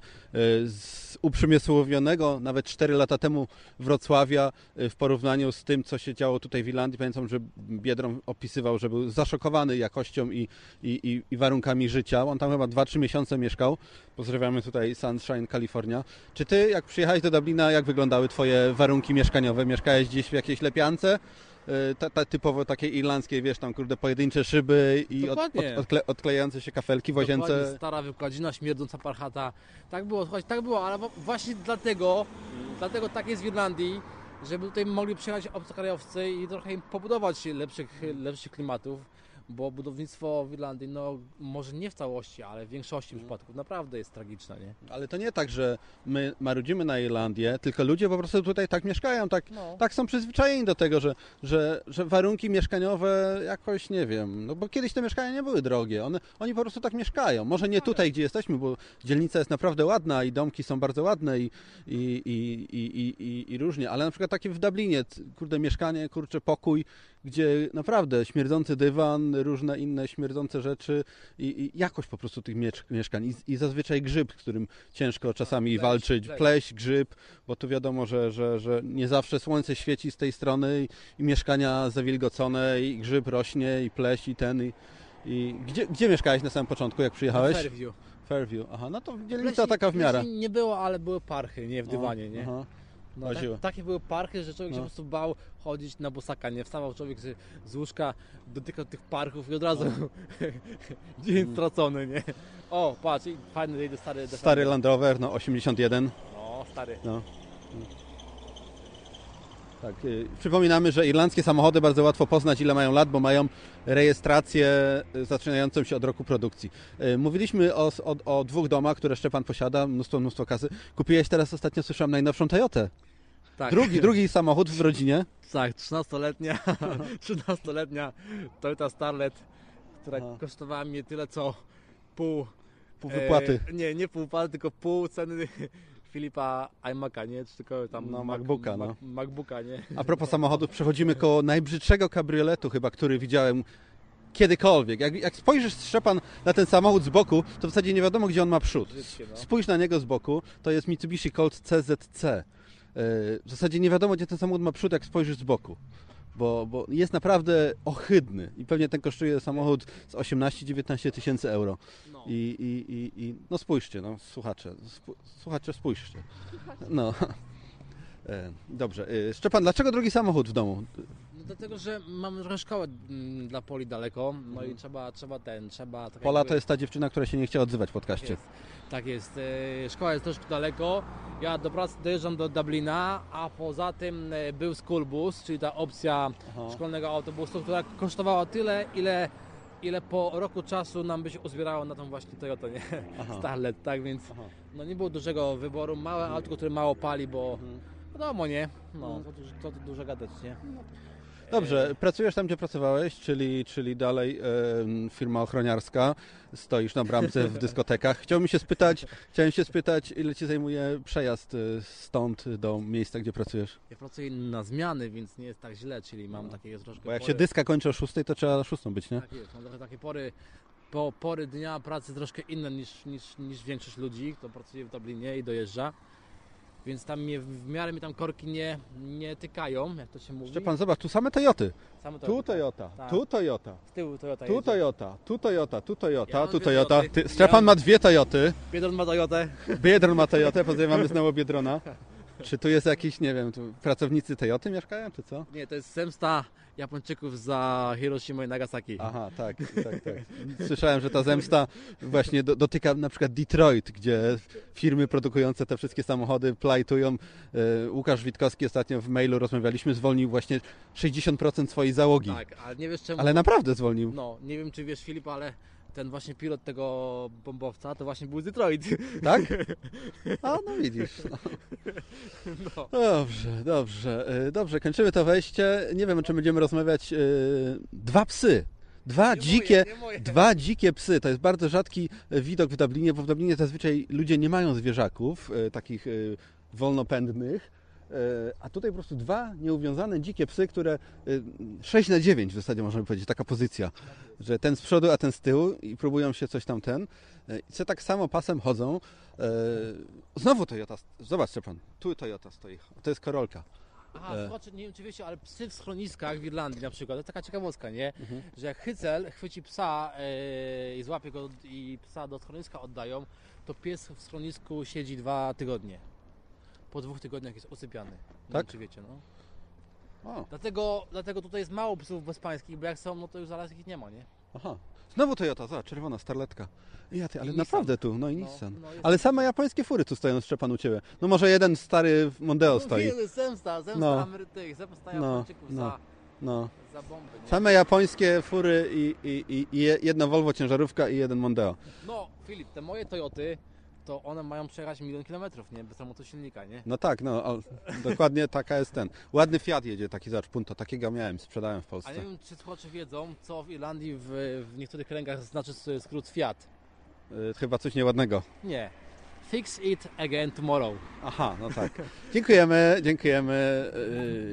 z uprzemysłowionego nawet 4 lata temu Wrocławia e, w porównaniu z tym, co się działo tutaj w Irlandii. Pamiętam, że Biedron opisywał, że był zaszokowany jakością i, i, i warunkami życia. On tam chyba 2-3 miesiące mieszkał. Pozdrawiamy tutaj Sunshine, Kalifornia. Czy ty, jak przyjechałeś do Dublina, jak wyglądały twoje warunki mieszkaniowe? Mieszkałeś gdzieś w jakiejś lepiance? Y, Ta, ta typowo takiej irlandzkiej, wiesz, tam kurde pojedyncze szyby i od, od, odkle, odklejające się kafelki w Dokładnie, łazience. Stara wykładzina, śmierdząca parchata. Tak było, słuchajcie, tak było, ale właśnie dlatego, dlatego tak jest w Irlandii, żeby tutaj mogli przyjechać obcokrajowcy i trochę im pobudować lepszych, lepszych klimatów, bo budownictwo w Irlandii, no może nie w całości, ale w większości przypadków naprawdę jest tragiczne, nie? Ale to nie tak, że my marudzimy na Irlandię, tylko ludzie po prostu tutaj tak mieszkają, tak, No. tak są przyzwyczajeni do tego, że, że, że warunki mieszkaniowe jakoś, nie wiem, no bo kiedyś te mieszkania nie były drogie, One, oni po prostu tak mieszkają. Może nie tutaj, gdzie jesteśmy, bo dzielnica jest naprawdę ładna i domki są bardzo ładne i, i, i, i, i, i, i różnie, ale na przykład takie w Dublinie, kurde, mieszkanie, kurczę, pokój, gdzie naprawdę śmierdzący dywan, różne inne śmierdzące rzeczy i, i jakość po prostu tych miesz- mieszkań i, i zazwyczaj grzyb, z którym ciężko czasami pleść, walczyć, pleść. pleść, grzyb, bo tu wiadomo, że, że, że nie zawsze słońce świeci z tej strony i, i mieszkania zawilgocone i grzyb rośnie i pleść i ten i, i gdzie, gdzie mieszkałeś na samym początku, jak przyjechałeś? Na Fairview. Fairview, aha, no to dzielnica taka w miarę. nie było, ale były parchy, nie w O, dywanie, nie? aha. No, tak, takie były parchy, że człowiek się No. po prostu bał chodzić na bosaka, nie? Wstawał człowiek z, z łóżka, dotykał tych parków i od razu *laughs* dzień stracony, nie? O, patrz, fajny jedzie stary. Stary Land Rover, no 81. No, stary. No. Tak, y, przypominamy, że irlandzkie samochody bardzo łatwo poznać, ile mają lat, bo mają rejestrację y, zaczynającą się od roku produkcji. Y, Mówiliśmy o, o, o dwóch domach, które Szczepan posiada, mnóstwo, mnóstwo kasy. Kupiłeś teraz ostatnio, słyszałem, najnowszą Toyotę. Tak. Drugi, drugi samochód w rodzinie. *laughs* Tak, 13-letnia, 13-letnia *laughs* Toyota Starlet, która Aha. kosztowała mnie tyle co pół... Pół wypłaty. E, nie, nie pół wypłaty, tylko pół ceny Filipa iMac'a, nie? Czy tylko tam No, Mac- MacBooka, no. Mac- MacBooka, nie? A propos samochodów, przechodzimy koło najbrzydszego kabrioletu chyba, który widziałem kiedykolwiek. Jak, jak spojrzysz, Szczepan, na ten samochód z boku, to w zasadzie nie wiadomo, gdzie on ma przód. No. Spójrz na niego z boku, to jest Mitsubishi Colt CZC. Yy, W zasadzie nie wiadomo, gdzie ten samochód ma przód, jak spojrzysz z boku. Bo, bo jest naprawdę ohydny i pewnie ten kosztuje samochód z 18-19 tysięcy euro. I, i, i, I no spójrzcie, no słuchacze, spu- słuchacze spójrzcie. No. *laughs* E, Dobrze. E, Szczepan, dlaczego drugi samochód w domu? No dlatego, że trochę szkołę mm, dla Poli daleko, no i trzeba, trzeba ten, trzeba... Tak Pola jakby- to jest ta dziewczyna, która się nie chciała odzywać w podcaście. jest. Tak jest. E, Szkoła jest troszkę daleko. Ja do pracy dojeżdżam do Dublina, a poza tym e, był school bus, czyli ta opcja szkolnego autobusu, która kosztowała tyle, ile, ile po roku czasu nam by się uzbierało na tą właśnie Toyotę, nie? Aha. *laughs* Starlet, tak więc no nie było dużego wyboru. Małe autko, które mało pali, bo wiadomo, nie? No, to, duż- to, to dużo gadać, nie? Dobrze, pracujesz tam, gdzie pracowałeś, czyli, czyli dalej firma ochroniarska, stoisz na bramce w dyskotekach. Chciałbym się spytać, chciałem się spytać, ile ci zajmuje przejazd e, stąd do miejsca, gdzie pracujesz? Ja pracuję na zmiany, więc nie jest tak źle, czyli mam takie troszkę Bo jak się pory- dyska kończy o 6, to trzeba 6 być, nie? Tak jest, mam trochę takie pory, po, pory dnia pracy troszkę inne niż, niż, niż większość ludzi, kto pracuje w Dublinie i dojeżdża. Więc tam mnie, w miarę mnie tam korki nie, nie tykają, jak to się mówi. Szczepan, zobacz, tu same Toyoty. Same Tu Toyoty, Toyota, tak. tu Toyota. Z tyłu Toyota Tu jedzie. Toyota, tu Toyota, tu Toyota, Ja tu Toyota. Ty, Ja Stefan mam- ma dwie Toyoty. Biedron ma Toyotę. Biedron ma Toyotę, pozdrawiamy znowu Biedrona. Czy tu jest jakiś, nie wiem, tu pracownicy Toyoty mieszkają, czy co? Nie, to jest zemsta Japończyków za Hiroshima i Nagasaki. Aha, tak, tak, tak. Słyszałem, że ta zemsta właśnie do, dotyka na przykład Detroit, gdzie firmy produkujące te wszystkie samochody plajtują. E, Łukasz Witkowski ostatnio w mailu rozmawialiśmy, zwolnił właśnie 60% swojej załogi. Tak, ale nie wiesz czemu. Ale naprawdę zwolnił. No, nie wiem czy wiesz Filip, ale ten właśnie pilot tego bombowca to właśnie był z Detroit. Tak? *laughs* A, no widzisz. No. No. Dobrze, dobrze. E, Dobrze, kończymy to wejście. Nie wiem, o czym będziemy rozmawiać. E, Dwa psy. Dwa dzikie, moje. dwa dzikie psy. To jest bardzo rzadki widok w Dublinie, bo w Dublinie zazwyczaj ludzie nie mają zwierzaków e, takich wolnopędnych. E, A tutaj po prostu dwa nieuwiązane dzikie psy, które e, 6 na 9 w zasadzie można by powiedzieć, taka pozycja, że ten z przodu, a ten z tyłu i próbują się coś tam ten. E, I co tak samo pasem chodzą. E, Znowu Toyota. Zobacz Szczepan, tu Toyota stoi. To jest Korolka. Aha, E. słuchajcie, nie wiem czy wiecie, ale psy w schroniskach w Irlandii na przykład, to jest taka ciekawostka, nie? Mhm. Że jak hycel chwyci psa e, i złapie go i psa do schroniska oddają, to pies w schronisku siedzi dwa tygodnie. Po dwóch tygodniach jest usypiany. Nie Tak? wiem, czy wiecie, no. O. Dlatego, dlatego tutaj jest mało psów bezpańskich, bo jak są, no to już zaraz ich nie ma, nie? Aha. Znowu Toyota, zobacz, czerwona starletka. Ja ty, ale Nissan. naprawdę tu, no i No, Nissan. no Ale same japońskie fury tu stoją, Szczepan, u Ciebie. No może jeden stary Mondeo stoi. Mówimy, zemsta, zemsta No. Amerytyk, zemsta No, Japończyków no, za, no. za bomby, nie? Same japońskie fury i, i, i, i je- jedna Volvo ciężarówka i jeden Mondeo. No, Filip, te moje Toyoty, to one mają przejechać milion kilometrów, nie? Bez remontu silnika, nie? No tak, no, ale dokładnie *laughs* taka jest ten. Ładny Fiat jedzie taki, zobacz, Punto, takiego miałem, sprzedałem w A Polsce. nie wiem, czy słuchacze wiedzą, co w Irlandii w, w niektórych kręgach znaczy skrót Fiat. Y, Chyba coś nieładnego. Nie. Fix it again tomorrow. Aha, no tak. Dziękujemy, dziękujemy.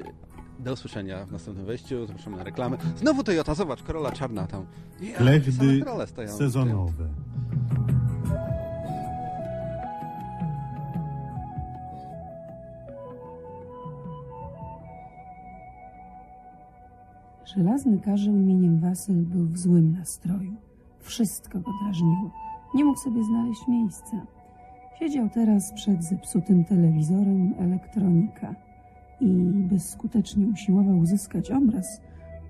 Yy, Do usłyszenia w następnym wejściu. Zapraszamy na reklamy. Znowu Toyota, zobacz, Corolla czarna tam. Ja, Klechdy Corolle Żelazny karzeł imieniem Wasyl był w złym nastroju. Wszystko go drażniło. Nie mógł sobie znaleźć miejsca. Siedział teraz przed zepsutym telewizorem elektronika i bezskutecznie usiłował uzyskać obraz,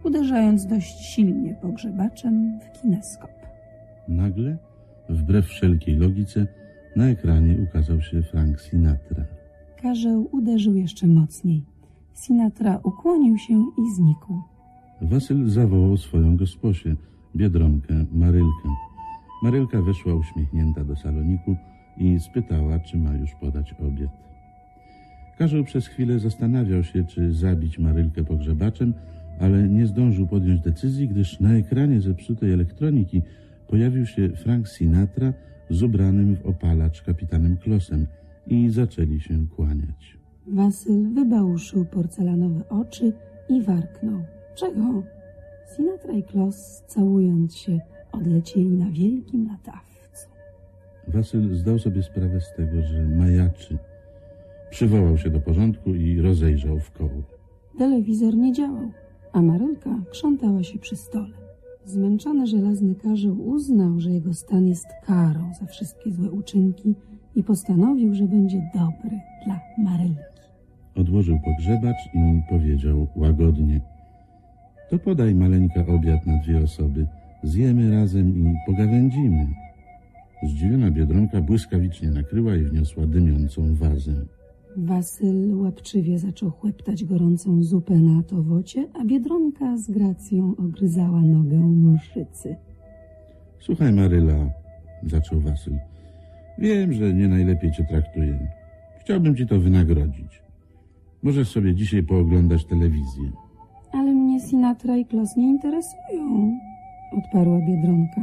uderzając dość silnie pogrzebaczem w kineskop. Nagle, wbrew wszelkiej logice, na ekranie ukazał się Frank Sinatra. Karzeł uderzył jeszcze mocniej. Sinatra ukłonił się i znikł. Wasyl zawołał swoją gosposię, Biedronkę Marylkę. Marylka weszła uśmiechnięta do saloniku i spytała, czy ma już podać obiad. Karzeł przez chwilę zastanawiał się, czy zabić Marylkę pogrzebaczem, ale nie zdążył podjąć decyzji, gdyż na ekranie zepsutej elektroniki pojawił się Frank Sinatra z ubranym w opalacz kapitanem Klosem i zaczęli się kłaniać. Wasyl wybałuszył porcelanowe oczy i warknął. Czego? Sinatra i Klos, całując się, odlecieli na wielkim latawcu. Wasyl zdał sobie sprawę z tego, że majaczy. Przywołał się do porządku i rozejrzał w koło. Telewizor nie działał, a Marylka krzątała się przy stole. Zmęczony żelazny karzeł uznał, że jego stan jest karą za wszystkie złe uczynki i postanowił, że będzie dobry dla Marylki. Odłożył pogrzebacz i powiedział łagodnie: To podaj maleńka obiad na dwie osoby. Zjemy razem i pogawędzimy. Zdziwiona biedronka błyskawicznie nakryła i wniosła dymiącą wazę. Wasyl łapczywie zaczął chłeptać gorącą zupę na towocie, a Biedronka z gracją ogryzała nogę mszycy. Słuchaj, Maryla, zaczął Wasyl. Wiem, że nie najlepiej cię traktuję. Chciałbym ci to wynagrodzić. Możesz sobie dzisiaj pooglądać telewizję. Ale mnie Sinatra i Klos nie interesują, odparła Biedronka.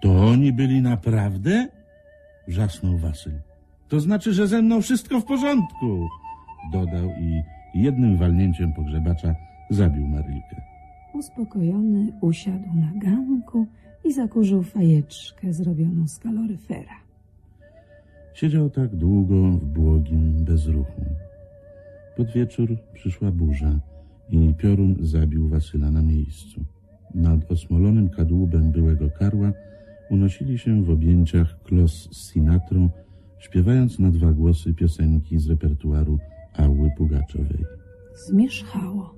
To oni byli naprawdę? Wrzasnął Wasyl. To znaczy, że ze mną wszystko w porządku, dodał i jednym walnięciem pogrzebacza zabił Marylkę. Uspokojony usiadł na ganku i zakurzył fajeczkę zrobioną z kaloryfera. Siedział tak długo w błogim bezruchu. Pod wieczór przyszła burza i piorun zabił Wasyla na miejscu. Nad osmolonym kadłubem byłego karła unosili się w objęciach Klos z Sinatrą, śpiewając na dwa głosy piosenki z repertuaru Ały Pugaczowej. Zmierzchało.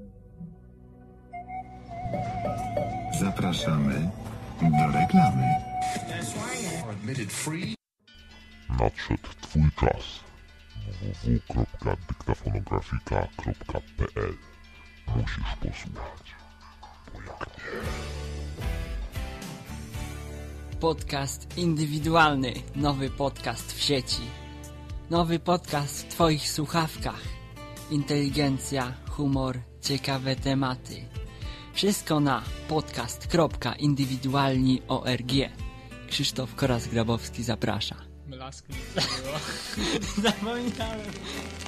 Zapraszamy do reklamy. Nadszedł Twój czas. www.dyktafonografika.pl Musisz posłuchać, bo jak nie... Podcast indywidualny, nowy podcast w sieci. Nowy podcast w Twoich słuchawkach. Inteligencja, humor, ciekawe tematy. Wszystko na podcast.indywidualni.org. Krzysztof Koras-Grabowski zaprasza. Laskę mi. *laughs*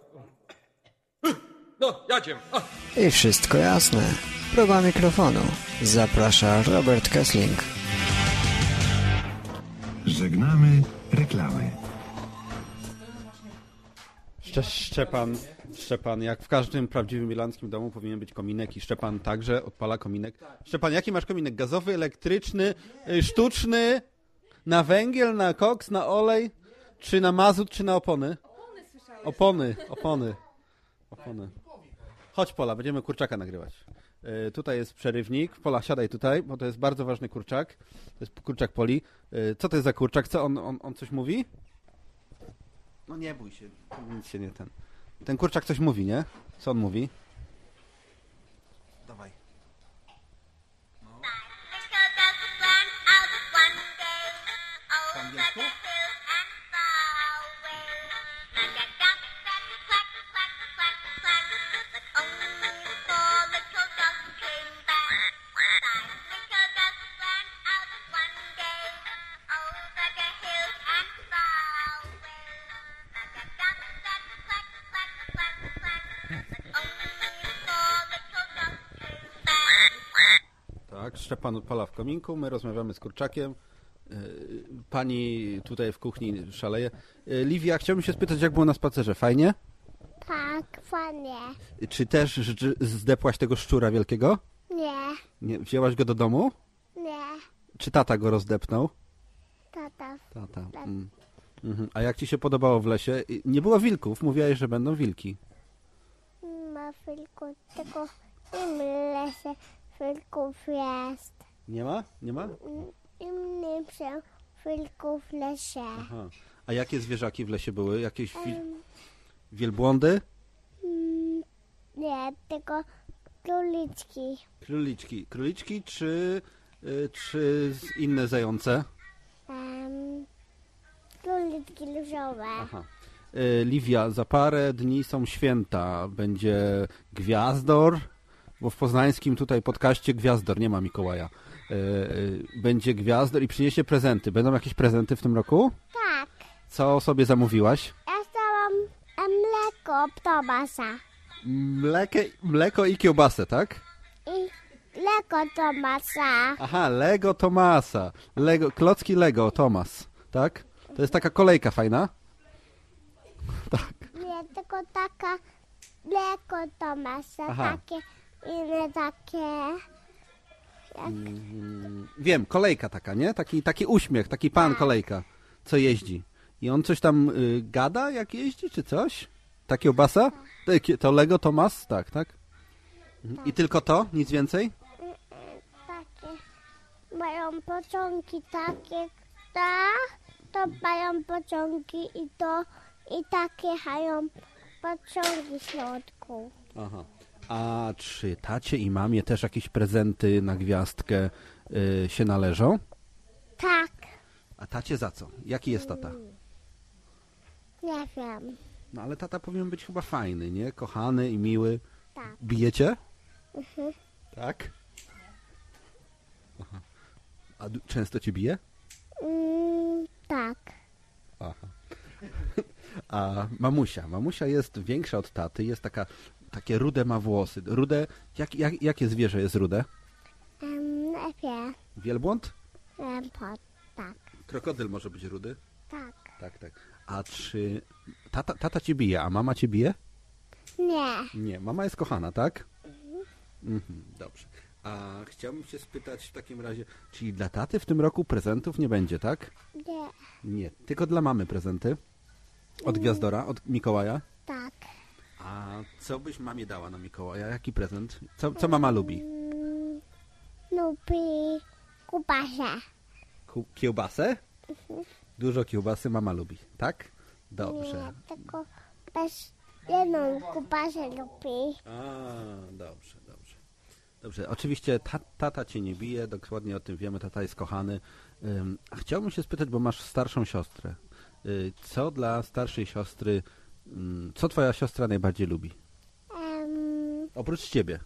No, jadziem. I wszystko jasne. Próba mikrofonu. Zaprasza Robert Kessling. Żegnamy reklamy. Szcz Szczepan, Szczepan, jak w każdym prawdziwym irlandzkim domu powinien być kominek i Szczepan także odpala kominek. Szczepan, jaki masz kominek? Gazowy, elektryczny, y, sztuczny, na węgiel, na koks, na olej, czy na mazut, czy na opony? Opony, opony, opony. Chodź Pola, będziemy kurczaka nagrywać. Y, tutaj jest przerywnik. Pola, siadaj tutaj, bo to jest bardzo ważny kurczak. To jest kurczak Poli. Y, co to jest za kurczak? Co on, on, on coś mówi? No nie bój się, nic się nie ten. Ten kurczak coś mówi, nie? Co on mówi? Dawaj. Po angielsku? Szczepan Pola w kominku, my rozmawiamy z kurczakiem. Yy, Pani tutaj w kuchni szaleje. Yy, Liwia, chciałbym się spytać, jak było na spacerze? Fajnie? Tak, fajnie. Czy też zdepłaś tego szczura wielkiego? Nie, Nie, wzięłaś go do domu? nie, Czy tata go rozdepnął? tata. Tata. Mm. Mhm. A jak ci się podobało w lesie? Nie było wilków, mówiłaś, że będą wilki. Ma tylko, tylko w lesie wilków jest. Nie ma? Nie ma? Innym się wilków w lesie. Aha. A jakie zwierzaki w lesie były? Jakieś wi- Em, wielbłądy? mm, Nie, tylko króliczki. Króliczki. Króliczki czy, y, czy z- inne zające? Króliczki różowe. Aha. Y, Liwia, za parę dni są święta. Będzie Gwiazdor, bo w poznańskim tutaj podcaście Gwiazdor, nie ma Mikołaja. Y, y, Będzie Gwiazdor i przyniesie prezenty. Będą jakieś prezenty w tym roku? Tak. Co sobie zamówiłaś? Ja chciałam e, mleko Tomasa. Mleko, mleko i kiełbasę, tak? I mleko Tomasa. Aha, Lego Tomasa. Lego, klocki Lego Tomas, tak? To jest taka kolejka fajna. *laughs* Nie, tylko taka mleko Tomasa. Aha. Takie inne takie. Jak, Mm, Wiem, kolejka taka, nie? Taki, taki uśmiech, taki pan kolejka, co jeździ. I on coś tam y, gada, jak jeździ, czy coś? Ta kiełbasa? To, Lego Tomas? Tak, tak. Mhm. I tylko to? Nic więcej? takie. Mają pociągi takie, tak? To mają pociągi i to i takie mają pociągi w środku. Aha. A czy tacie i mamie też jakieś prezenty na gwiazdkę y, się należą? Tak. A tacie za co? Jaki jest tata? Nie wiem. No ale tata powinien być chyba fajny, nie? Kochany i miły. Tak. Bijecie? Mhm. Tak? Aha. A często cię bije? Mm, tak. Aha. *laughs* A mamusia. Mamusia jest większa od taty, jest taka, takie rude ma włosy. Rude, jak, jak, jakie zwierzę jest rude? Um, wiem. Wielbłąd? Po, tak. Krokodyl może być rudy? Tak. Tak, tak. A czy tata, tata cię bije, a mama cię bije? Nie. Nie, mama jest kochana, tak? Mhm, dobrze. A chciałbym się spytać w takim razie, czyli dla taty w tym roku prezentów nie będzie, tak? Nie. Nie, tylko dla mamy prezenty. Od Gwiazdora, od Mikołaja. Tak. A co byś mamie dała na Mikołaja? Jaki prezent? Co, co mama lubi? Mm, lubi kubasze. Ku- kiełbasę? Dużo kiełbasy mama lubi, tak? Dobrze. Nie, tylko bez jedną kubasę lubi. A, dobrze, dobrze. Dobrze, oczywiście ta, tata cię nie bije, dokładnie o tym wiemy, tata jest kochany. Chciałbym się spytać, bo masz starszą siostrę. Y, co dla starszej siostry, co twoja siostra najbardziej lubi? Um, Oprócz ciebie.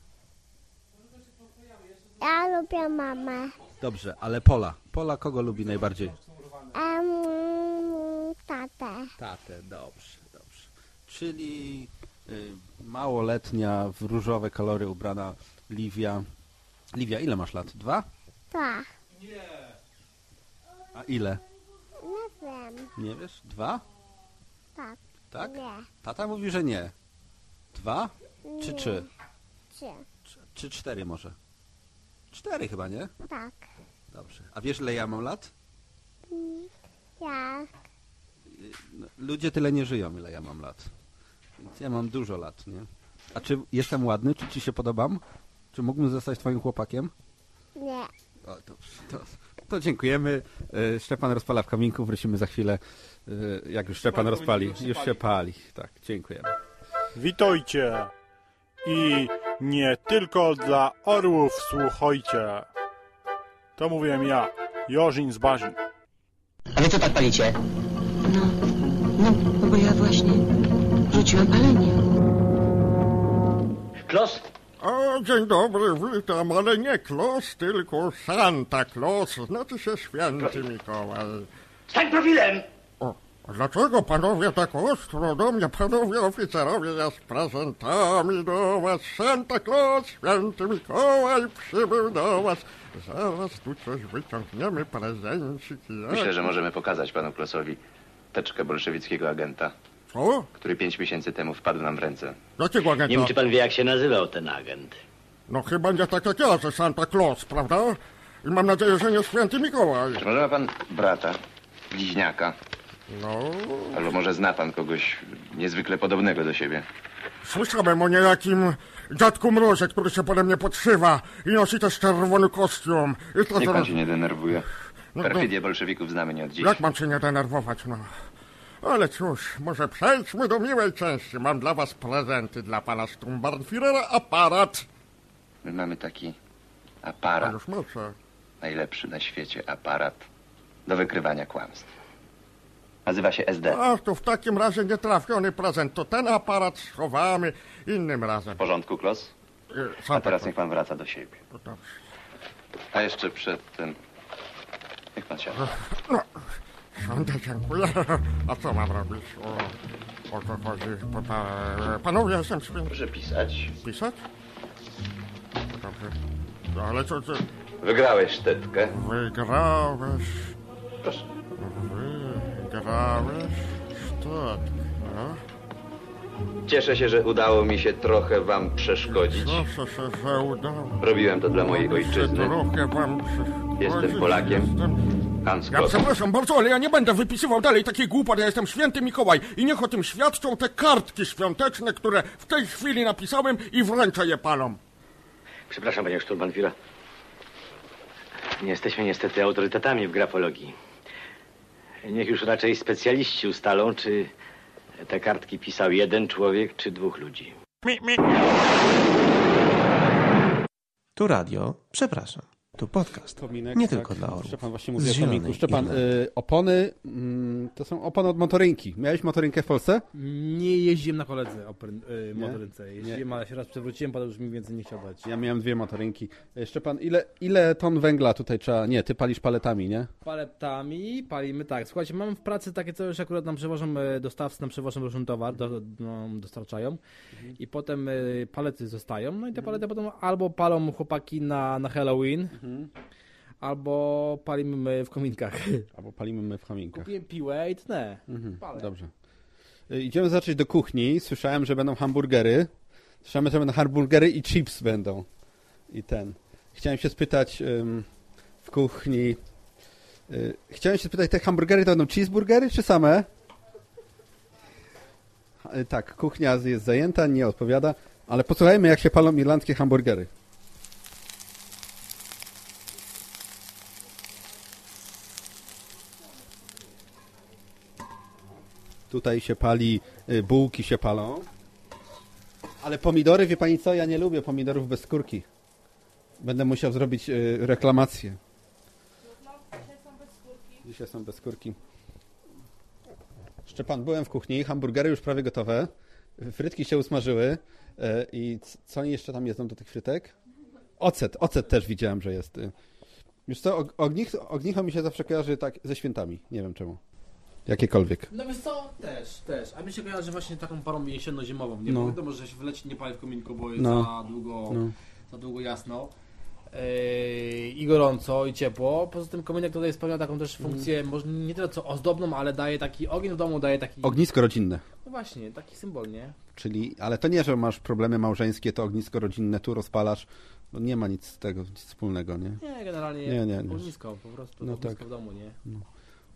ja lubię mamę. Dobrze, ale Pola. Pola kogo lubi najbardziej? Um, tatę. Tatę, dobrze, dobrze. Czyli y, małoletnia, w różowe kolory ubrana Liwia. Liwia, ile masz lat? Dwa? Tak. A ile? Nie wiem. Nie wiesz? Dwa? Tak. Tak? Nie. Tata mówi, że nie. Dwa? Czy Nie. trzy? Trzy. Czy, czy cztery może? Cztery chyba, nie? Tak. Dobrze. A wiesz, ile ja mam lat? Mm, Ja. No, ludzie tyle nie żyją, ile ja mam lat. Więc ja mam dużo lat, nie? A czy jestem ładny? Czy ci się podobam? Czy mógłbym zostać twoim chłopakiem? Nie. O, dobrze. To, to dziękujemy. E, Szczepan rozpala w kominku. Wrócimy za chwilę, jak już Szczepan rozpali. Już się pali. Tak, dziękujemy. Witajcie! I nie tylko dla orłów słuchajcie. To mówiłem ja, Jorzin z Bazin. A wy co tak palicie? No, no bo ja właśnie rzuciłam palenie. Klos? O, dzień dobry, witam, ale nie Klos, tylko Santa Claus, znaczy się święty Mikołaj. Stań profilem! Dlaczego panowie tak ostro do mnie, panowie oficerowie, ja z prezentami do was? Santa Claus, święty Mikołaj przybył do was. Zaraz tu coś wyciągniemy, prezenciki. jak- Myślę, że możemy pokazać panu Klosowi teczkę bolszewickiego agenta, Co? który pięć miesięcy temu wpadł nam w ręce. Jakiego agenta? Nie wiem, czy pan wie, jak się nazywał ten agent. No chyba nie tak jak ja, że Santa Claus, prawda? I mam nadzieję, że nie święty Mikołaj. Czy może ma pan brata, bliźniaka? No, Albo może zna pan kogoś niezwykle podobnego do siebie? Słyszałem o niejakim dziadku Mrozie, który się pode mnie podszywa i nosi też czerwony kostium. I to Niech pan zaraz... się nie denerwuje. No, Perfidię bolszewików znamy nie od dziś. Jak mam się nie denerwować, no? Ale cóż, może przejdźmy do miłej części. Mam dla was prezenty dla pana Stumbarnführera. Aparat. My mamy taki aparat, Już muszę. najlepszy na świecie aparat do wykrywania kłamstw. Nazywa się SD. Ach, to w takim razie nietrafiony prezent. To ten aparat schowamy innym razem. W porządku, Klos? E, A teraz niech pan wraca do siebie. Dobrze. A jeszcze przed tym... Niech pan siada. No, siądę, dziękuję. A co mam robić? O, o co chodzi? Po ta... Panowie, jestem święty. Proszę pisać. Pisać? No Dobrze. No, ale co, co? Wygrałeś sztetkę. Wygrałeś... Proszę. Wygrałeś sztuczkę. Cieszę się, że udało mi się trochę wam przeszkodzić. Cieszę się, że udało. Robiłem to dla mojej ojczyzny. Trochę wam przeszkodzić. Jestem Polakiem. Hans Ja przepraszam bardzo, ale ja nie będę wypisywał dalej takich głupot. Ja jestem święty Mikołaj i niech o tym świadczą te kartki świąteczne, które w tej chwili napisałem i wręczę je panom. Przepraszam, panie Szturbanfira. Nie jesteśmy niestety autorytetami w grafologii. Niech już raczej specjaliści ustalą, czy te kartki pisał jeden człowiek, czy dwóch ludzi. Tu radio, przepraszam. Tu podcast. Kominek, nie tak. tylko dla orłów. Szczepan właśnie Z mówi o kominku. Szczepan, y, opony, mm, to są opony od motorynki. Miałeś motorynkę w Polsce? Nie jeździłem na koledze y, Nie? motorynce. Jeździłem, ale się raz przewróciłem, potem już mi więcej nie chciał dać. Ja miałem dwie motorynki. Szczepan, ile, ile ton węgla tutaj trzeba... Nie, ty palisz paletami, nie? Paletami palimy tak. Słuchajcie, mam w pracy takie coś, że akurat nam przewożą e, dostawcy, nam przewożą różny towar, do, no, dostarczają i potem e, palety zostają. No i te palety potem albo palą chłopaki na, na Halloween, albo palimy my w kominkach. *laughs* Albo palimy my w chominkach. Kupiłem piłę i tnę. Mhm, Palę. dobrze. Y, Idziemy zacząć do kuchni. Słyszałem, że będą hamburgery. Słyszałem, że będą hamburgery i chips będą. I ten. Chciałem się spytać ym, w kuchni. y, chciałem się spytać, te hamburgery to będą cheeseburgery czy same? Y, tak, kuchnia jest zajęta, nie odpowiada. Ale posłuchajmy, jak się palą irlandzkie hamburgery. Tutaj się pali, y, bułki się palą. Ale pomidory, wie pani co, ja nie lubię pomidorów bez skórki. Będę musiał zrobić y, reklamację. Dzisiaj są bez skórki. Szczepan, byłem w kuchni, hamburgery już prawie gotowe. Frytki się usmażyły. y, I co oni jeszcze tam jedzą do tych frytek? Ocet, ocet też widziałem, że jest. Wiesz co, og- ognich, ognicho mi się zawsze kojarzy tak ze świętami. Nie wiem czemu. Jakiekolwiek. No wiesz co? Też, też. A mi się kojarzy właśnie taką parą jesienno-zimową. Nie No. wiadomo, że się w lecie nie pali w kominku, bo jest No. za długo, No. za długo jasno. Yy, I gorąco, i ciepło. Poza tym kominek tutaj spełnia taką też funkcję, może nie tyle co ozdobną, ale daje taki ogień w domu, daje taki... Ognisko rodzinne. No właśnie, taki symbol, nie? Czyli, ale to nie, że masz problemy małżeńskie, to ognisko rodzinne tu rozpalasz. No nie ma nic z tego, nic wspólnego, nie? Nie, generalnie Nie, nie, nie. ognisko, po prostu No ognisko tak. w domu, nie? No,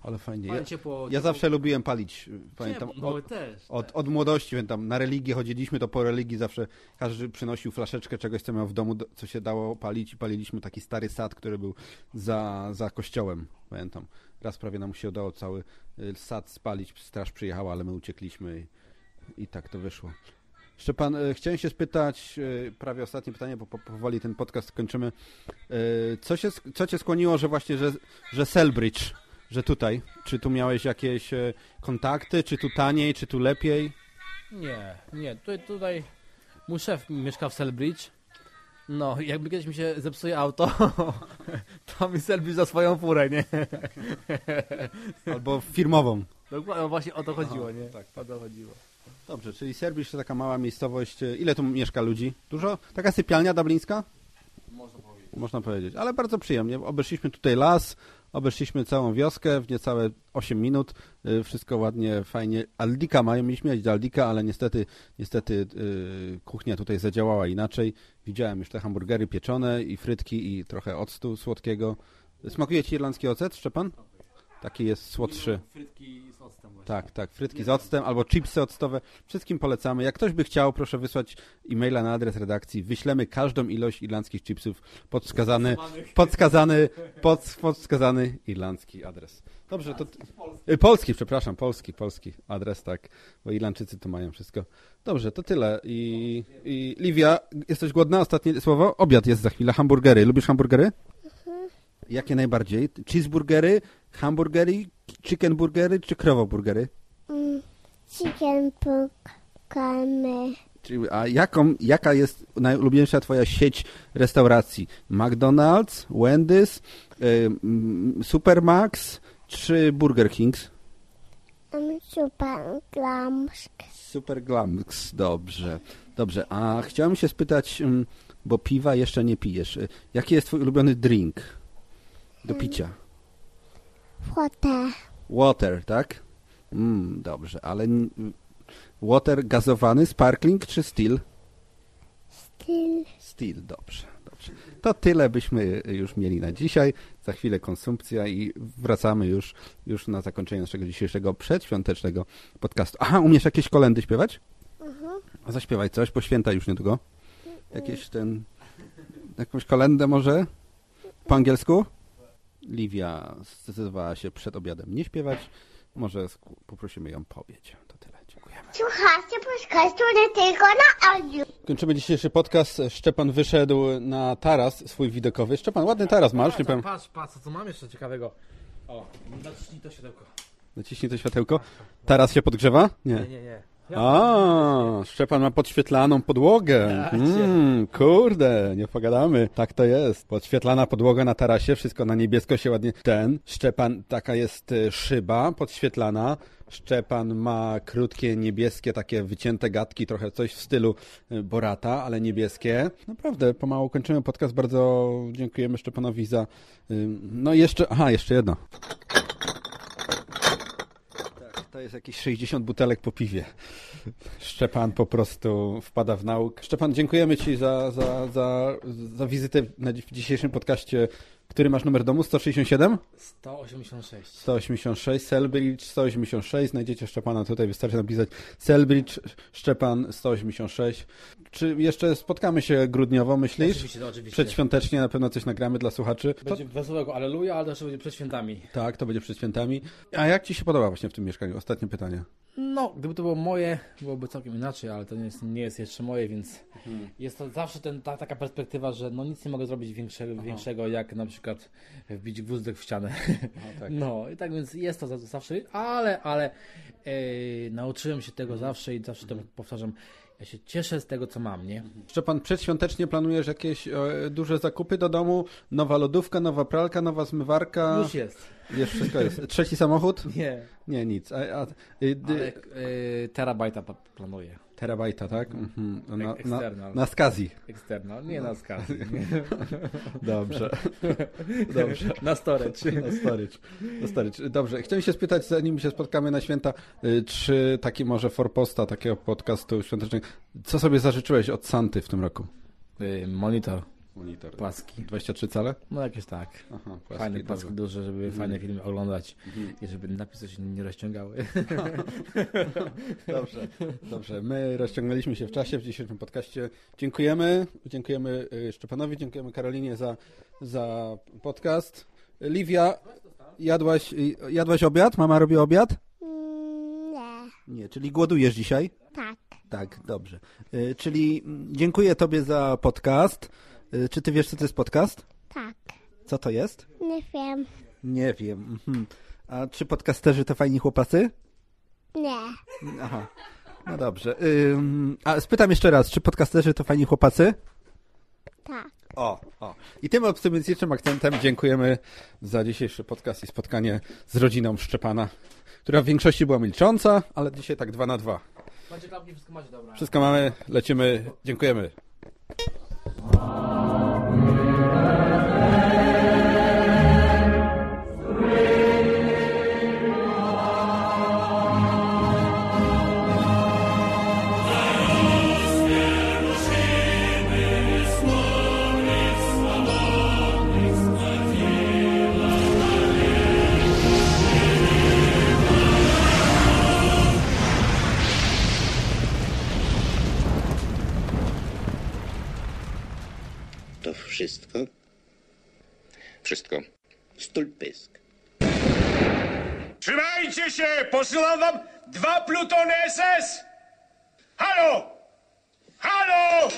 ale fajnie. Ja, ciepło- ja ciepło- zawsze lubiłem palić. Pamiętam, Ciepło, od, też, od, od młodości, pamiętam, na religię chodziliśmy, to po religii zawsze każdy przynosił flaszeczkę czegoś, co miał w domu, do- co się dało palić i paliliśmy taki stary sad, który był za, za kościołem, pamiętam. Raz prawie nam się udało cały y, sad spalić, straż przyjechała, ale my uciekliśmy i, i tak to wyszło. Szczepan, y, chciałem się spytać, y, prawie ostatnie pytanie, bo po- powoli ten podcast kończymy. Co, się, co cię skłoniło, że właśnie, że, że Selbridge, że tutaj? Czy tu miałeś jakieś e, kontakty, czy tu taniej, czy tu lepiej? Nie, nie, tutaj, tutaj mój szef mieszka w Selbridge. No, jakby kiedyś mi się zepsuje auto, *laughs* to mi Selbridge za swoją furę, nie? *laughs* Albo firmową. Dokładnie, no właśnie o to chodziło, Aha, nie? tak. O to chodziło. Dobrze, czyli Selbridge to taka mała miejscowość. E, Ile tu mieszka ludzi? Dużo? Taka sypialnia dublińska? Można powiedzieć. Można powiedzieć, ale bardzo przyjemnie. Obeszliśmy tutaj las, obeszliśmy całą wioskę w niecałe 8 minut. Y, Wszystko ładnie, fajnie. Aldika mają, mieliśmy do Aldika, ale niestety, niestety y, kuchnia tutaj zadziałała inaczej. Widziałem już te hamburgery pieczone i frytki i trochę octu słodkiego. Smakuje Ci irlandzki ocet, Szczepan? Taki jest słodszy. Frytki z octem właśnie. Tak, tak, frytki z octem albo chipsy octowe. Wszystkim polecamy. Jak ktoś by chciał, proszę wysłać e-maila na adres redakcji. Wyślemy każdą ilość irlandzkich chipsów pod wskazany, podskazany, pod, podskazany irlandzki adres. Dobrze, to... Y, Polski, przepraszam, polski, polski adres, tak, bo Irlandczycy to mają wszystko. Dobrze, to tyle. I, i Livia, jesteś głodna? Ostatnie słowo? Obiad jest za chwilę. Hamburgery. Lubisz hamburgery? Jakie najbardziej? Cheeseburgery, hamburgery, chicken burgery czy krowoburgery? Mm, chicken pukamy. Czyli, a jaką, jaka jest najulubieńsza twoja sieć restauracji? McDonald's, Wendy's, y, mm, Supermax czy Burger Kings? Super glamsk. Super Glamx, dobrze. Dobrze, a chciałem się spytać, mm, bo piwa jeszcze nie pijesz. Y, Jaki jest twój ulubiony drink do picia? Woda. Water, tak? Mm, dobrze, ale water gazowany, sparkling czy still? Still. Still, dobrze, dobrze. To tyle byśmy już mieli na dzisiaj. Za chwilę konsumpcja i wracamy już, już na zakończenie naszego dzisiejszego przedświątecznego podcastu. Aha, umiesz jakieś kolendy śpiewać? Mhm. A zaśpiewaj coś, bo święta już niedługo. Jakieś ten... Jakąś kolendę może? Po angielsku? Livia zdecydowała się przed obiadem nie śpiewać. Może poprosimy ją powiedzieć. To tyle, dziękujemy. Słuchajcie podcastu nie tylko na audio. Kończymy dzisiejszy podcast. Szczepan wyszedł na taras swój widokowy. Szczepan, ładny taras masz, nie powiem. Patrz, patrz, co mam jeszcze ciekawego. O, naciśnij to siodełko. Naciśnij to światełko. Taras się podgrzewa? Nie. Nie, nie, nie. A, Szczepan ma podświetlaną podłogę. Mm, kurde, nie pogadamy. Tak to jest. Podświetlana podłoga na tarasie, wszystko na niebiesko się ładnie... Ten, Szczepan, taka jest y, szyba podświetlana. Szczepan ma krótkie, niebieskie, takie wycięte gadki, trochę coś w stylu y, Borata, ale niebieskie. Naprawdę, pomału kończymy podcast. Bardzo dziękujemy Szczepanowi za... y, No i jeszcze... Aha, jeszcze jedno. To jest jakieś 60 butelek po piwie. Szczepan po prostu wpada w nauk. Szczepan, dziękujemy Ci za, za, za, za wizytę na, dzisiejszym podcaście. Który masz numer domu? 167? 186. 186, Selbridge 186. Znajdziecie Szczepana tutaj, wystarczy napisać Selbridge, Szczepan 186. Czy jeszcze spotkamy się grudniowo, myślisz? Oczywiście, oczywiście. Przedświątecznie na pewno coś nagramy dla słuchaczy. To, Będzie wesołego Aleluja, ale też będzie przed świętami. tak, to będzie przed świętami. A jak Ci się podoba właśnie w tym mieszkaniu? Ostatnie pytanie. No, gdyby to było moje, byłoby całkiem inaczej, ale to nie jest, nie jest jeszcze moje, więc Mhm. jest to zawsze ten, ta, taka perspektywa, że no nic nie mogę zrobić większego, większego jak na przykład wbić gwózdek w ścianę. *laughs* tak. No i tak więc jest to za- zawsze, ale, ale e, nauczyłem się tego zawsze i zawsze to powtarzam, ja się cieszę z tego, co mam, nie? Szczepan, przedświątecznie planujesz jakieś e, duże zakupy do domu? Nowa lodówka, nowa pralka, nowa zmywarka? Już jest. Już wszystko jest. Trzeci samochód? Nie. Nie, nic. A, a, y, dy- Ale e, terabajta planuję. Terabajta, tak? Mhm. Na, na, External. na skazji. External, nie na skazji. *laughs* Dobrze. *laughs* Dobrze. Na storage. Na storage. Na storage. Dobrze. Chciałem się spytać, zanim się spotkamy na święta, y, czy taki może forposta takiego podcastu świątecznego, co sobie zażyczyłeś od Santy w tym roku? Y, Monitor. Monitor. Płaski. 23 cale? No jakieś tak. Aha, płaski, Fajne dobra. płaski duże, żeby Mhm. fajne filmy oglądać Mhm. i żeby napisy się nie rozciągały. *laughs* Dobrze, dobrze. My rozciągnęliśmy się w czasie w dzisiejszym podcaście. Dziękujemy. Dziękujemy y, Szczepanowi, dziękujemy Karolinie za, za podcast. Livia, jadłaś, y, jadłaś obiad? Mama robi obiad? Mm, nie. Nie, czyli głodujesz dzisiaj? Tak. Tak, dobrze. Y, Czyli mm, dziękuję Tobie za podcast. Y, Czy Ty wiesz, co to jest podcast? Tak. Co to jest? Nie wiem. Nie wiem. Mhm. A czy podcasterzy to fajni chłopacy? Nie. Aha. No dobrze. Ym, a spytam jeszcze raz, czy podcasterzy to fajni chłopacy? Tak. O, o. I tym optymistycznym akcentem dziękujemy za dzisiejszy podcast i spotkanie z rodziną Szczepana, która w większości była milcząca, ale dzisiaj tak dwa na dwa. Macie klapki, wszystko macie, dobra. Wszystko mamy, lecimy, dziękujemy. To wszystko? Stulpysk. Trzymajcie się! Posyłam wam dwa plutony SS! Halo! Halo!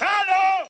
Halo!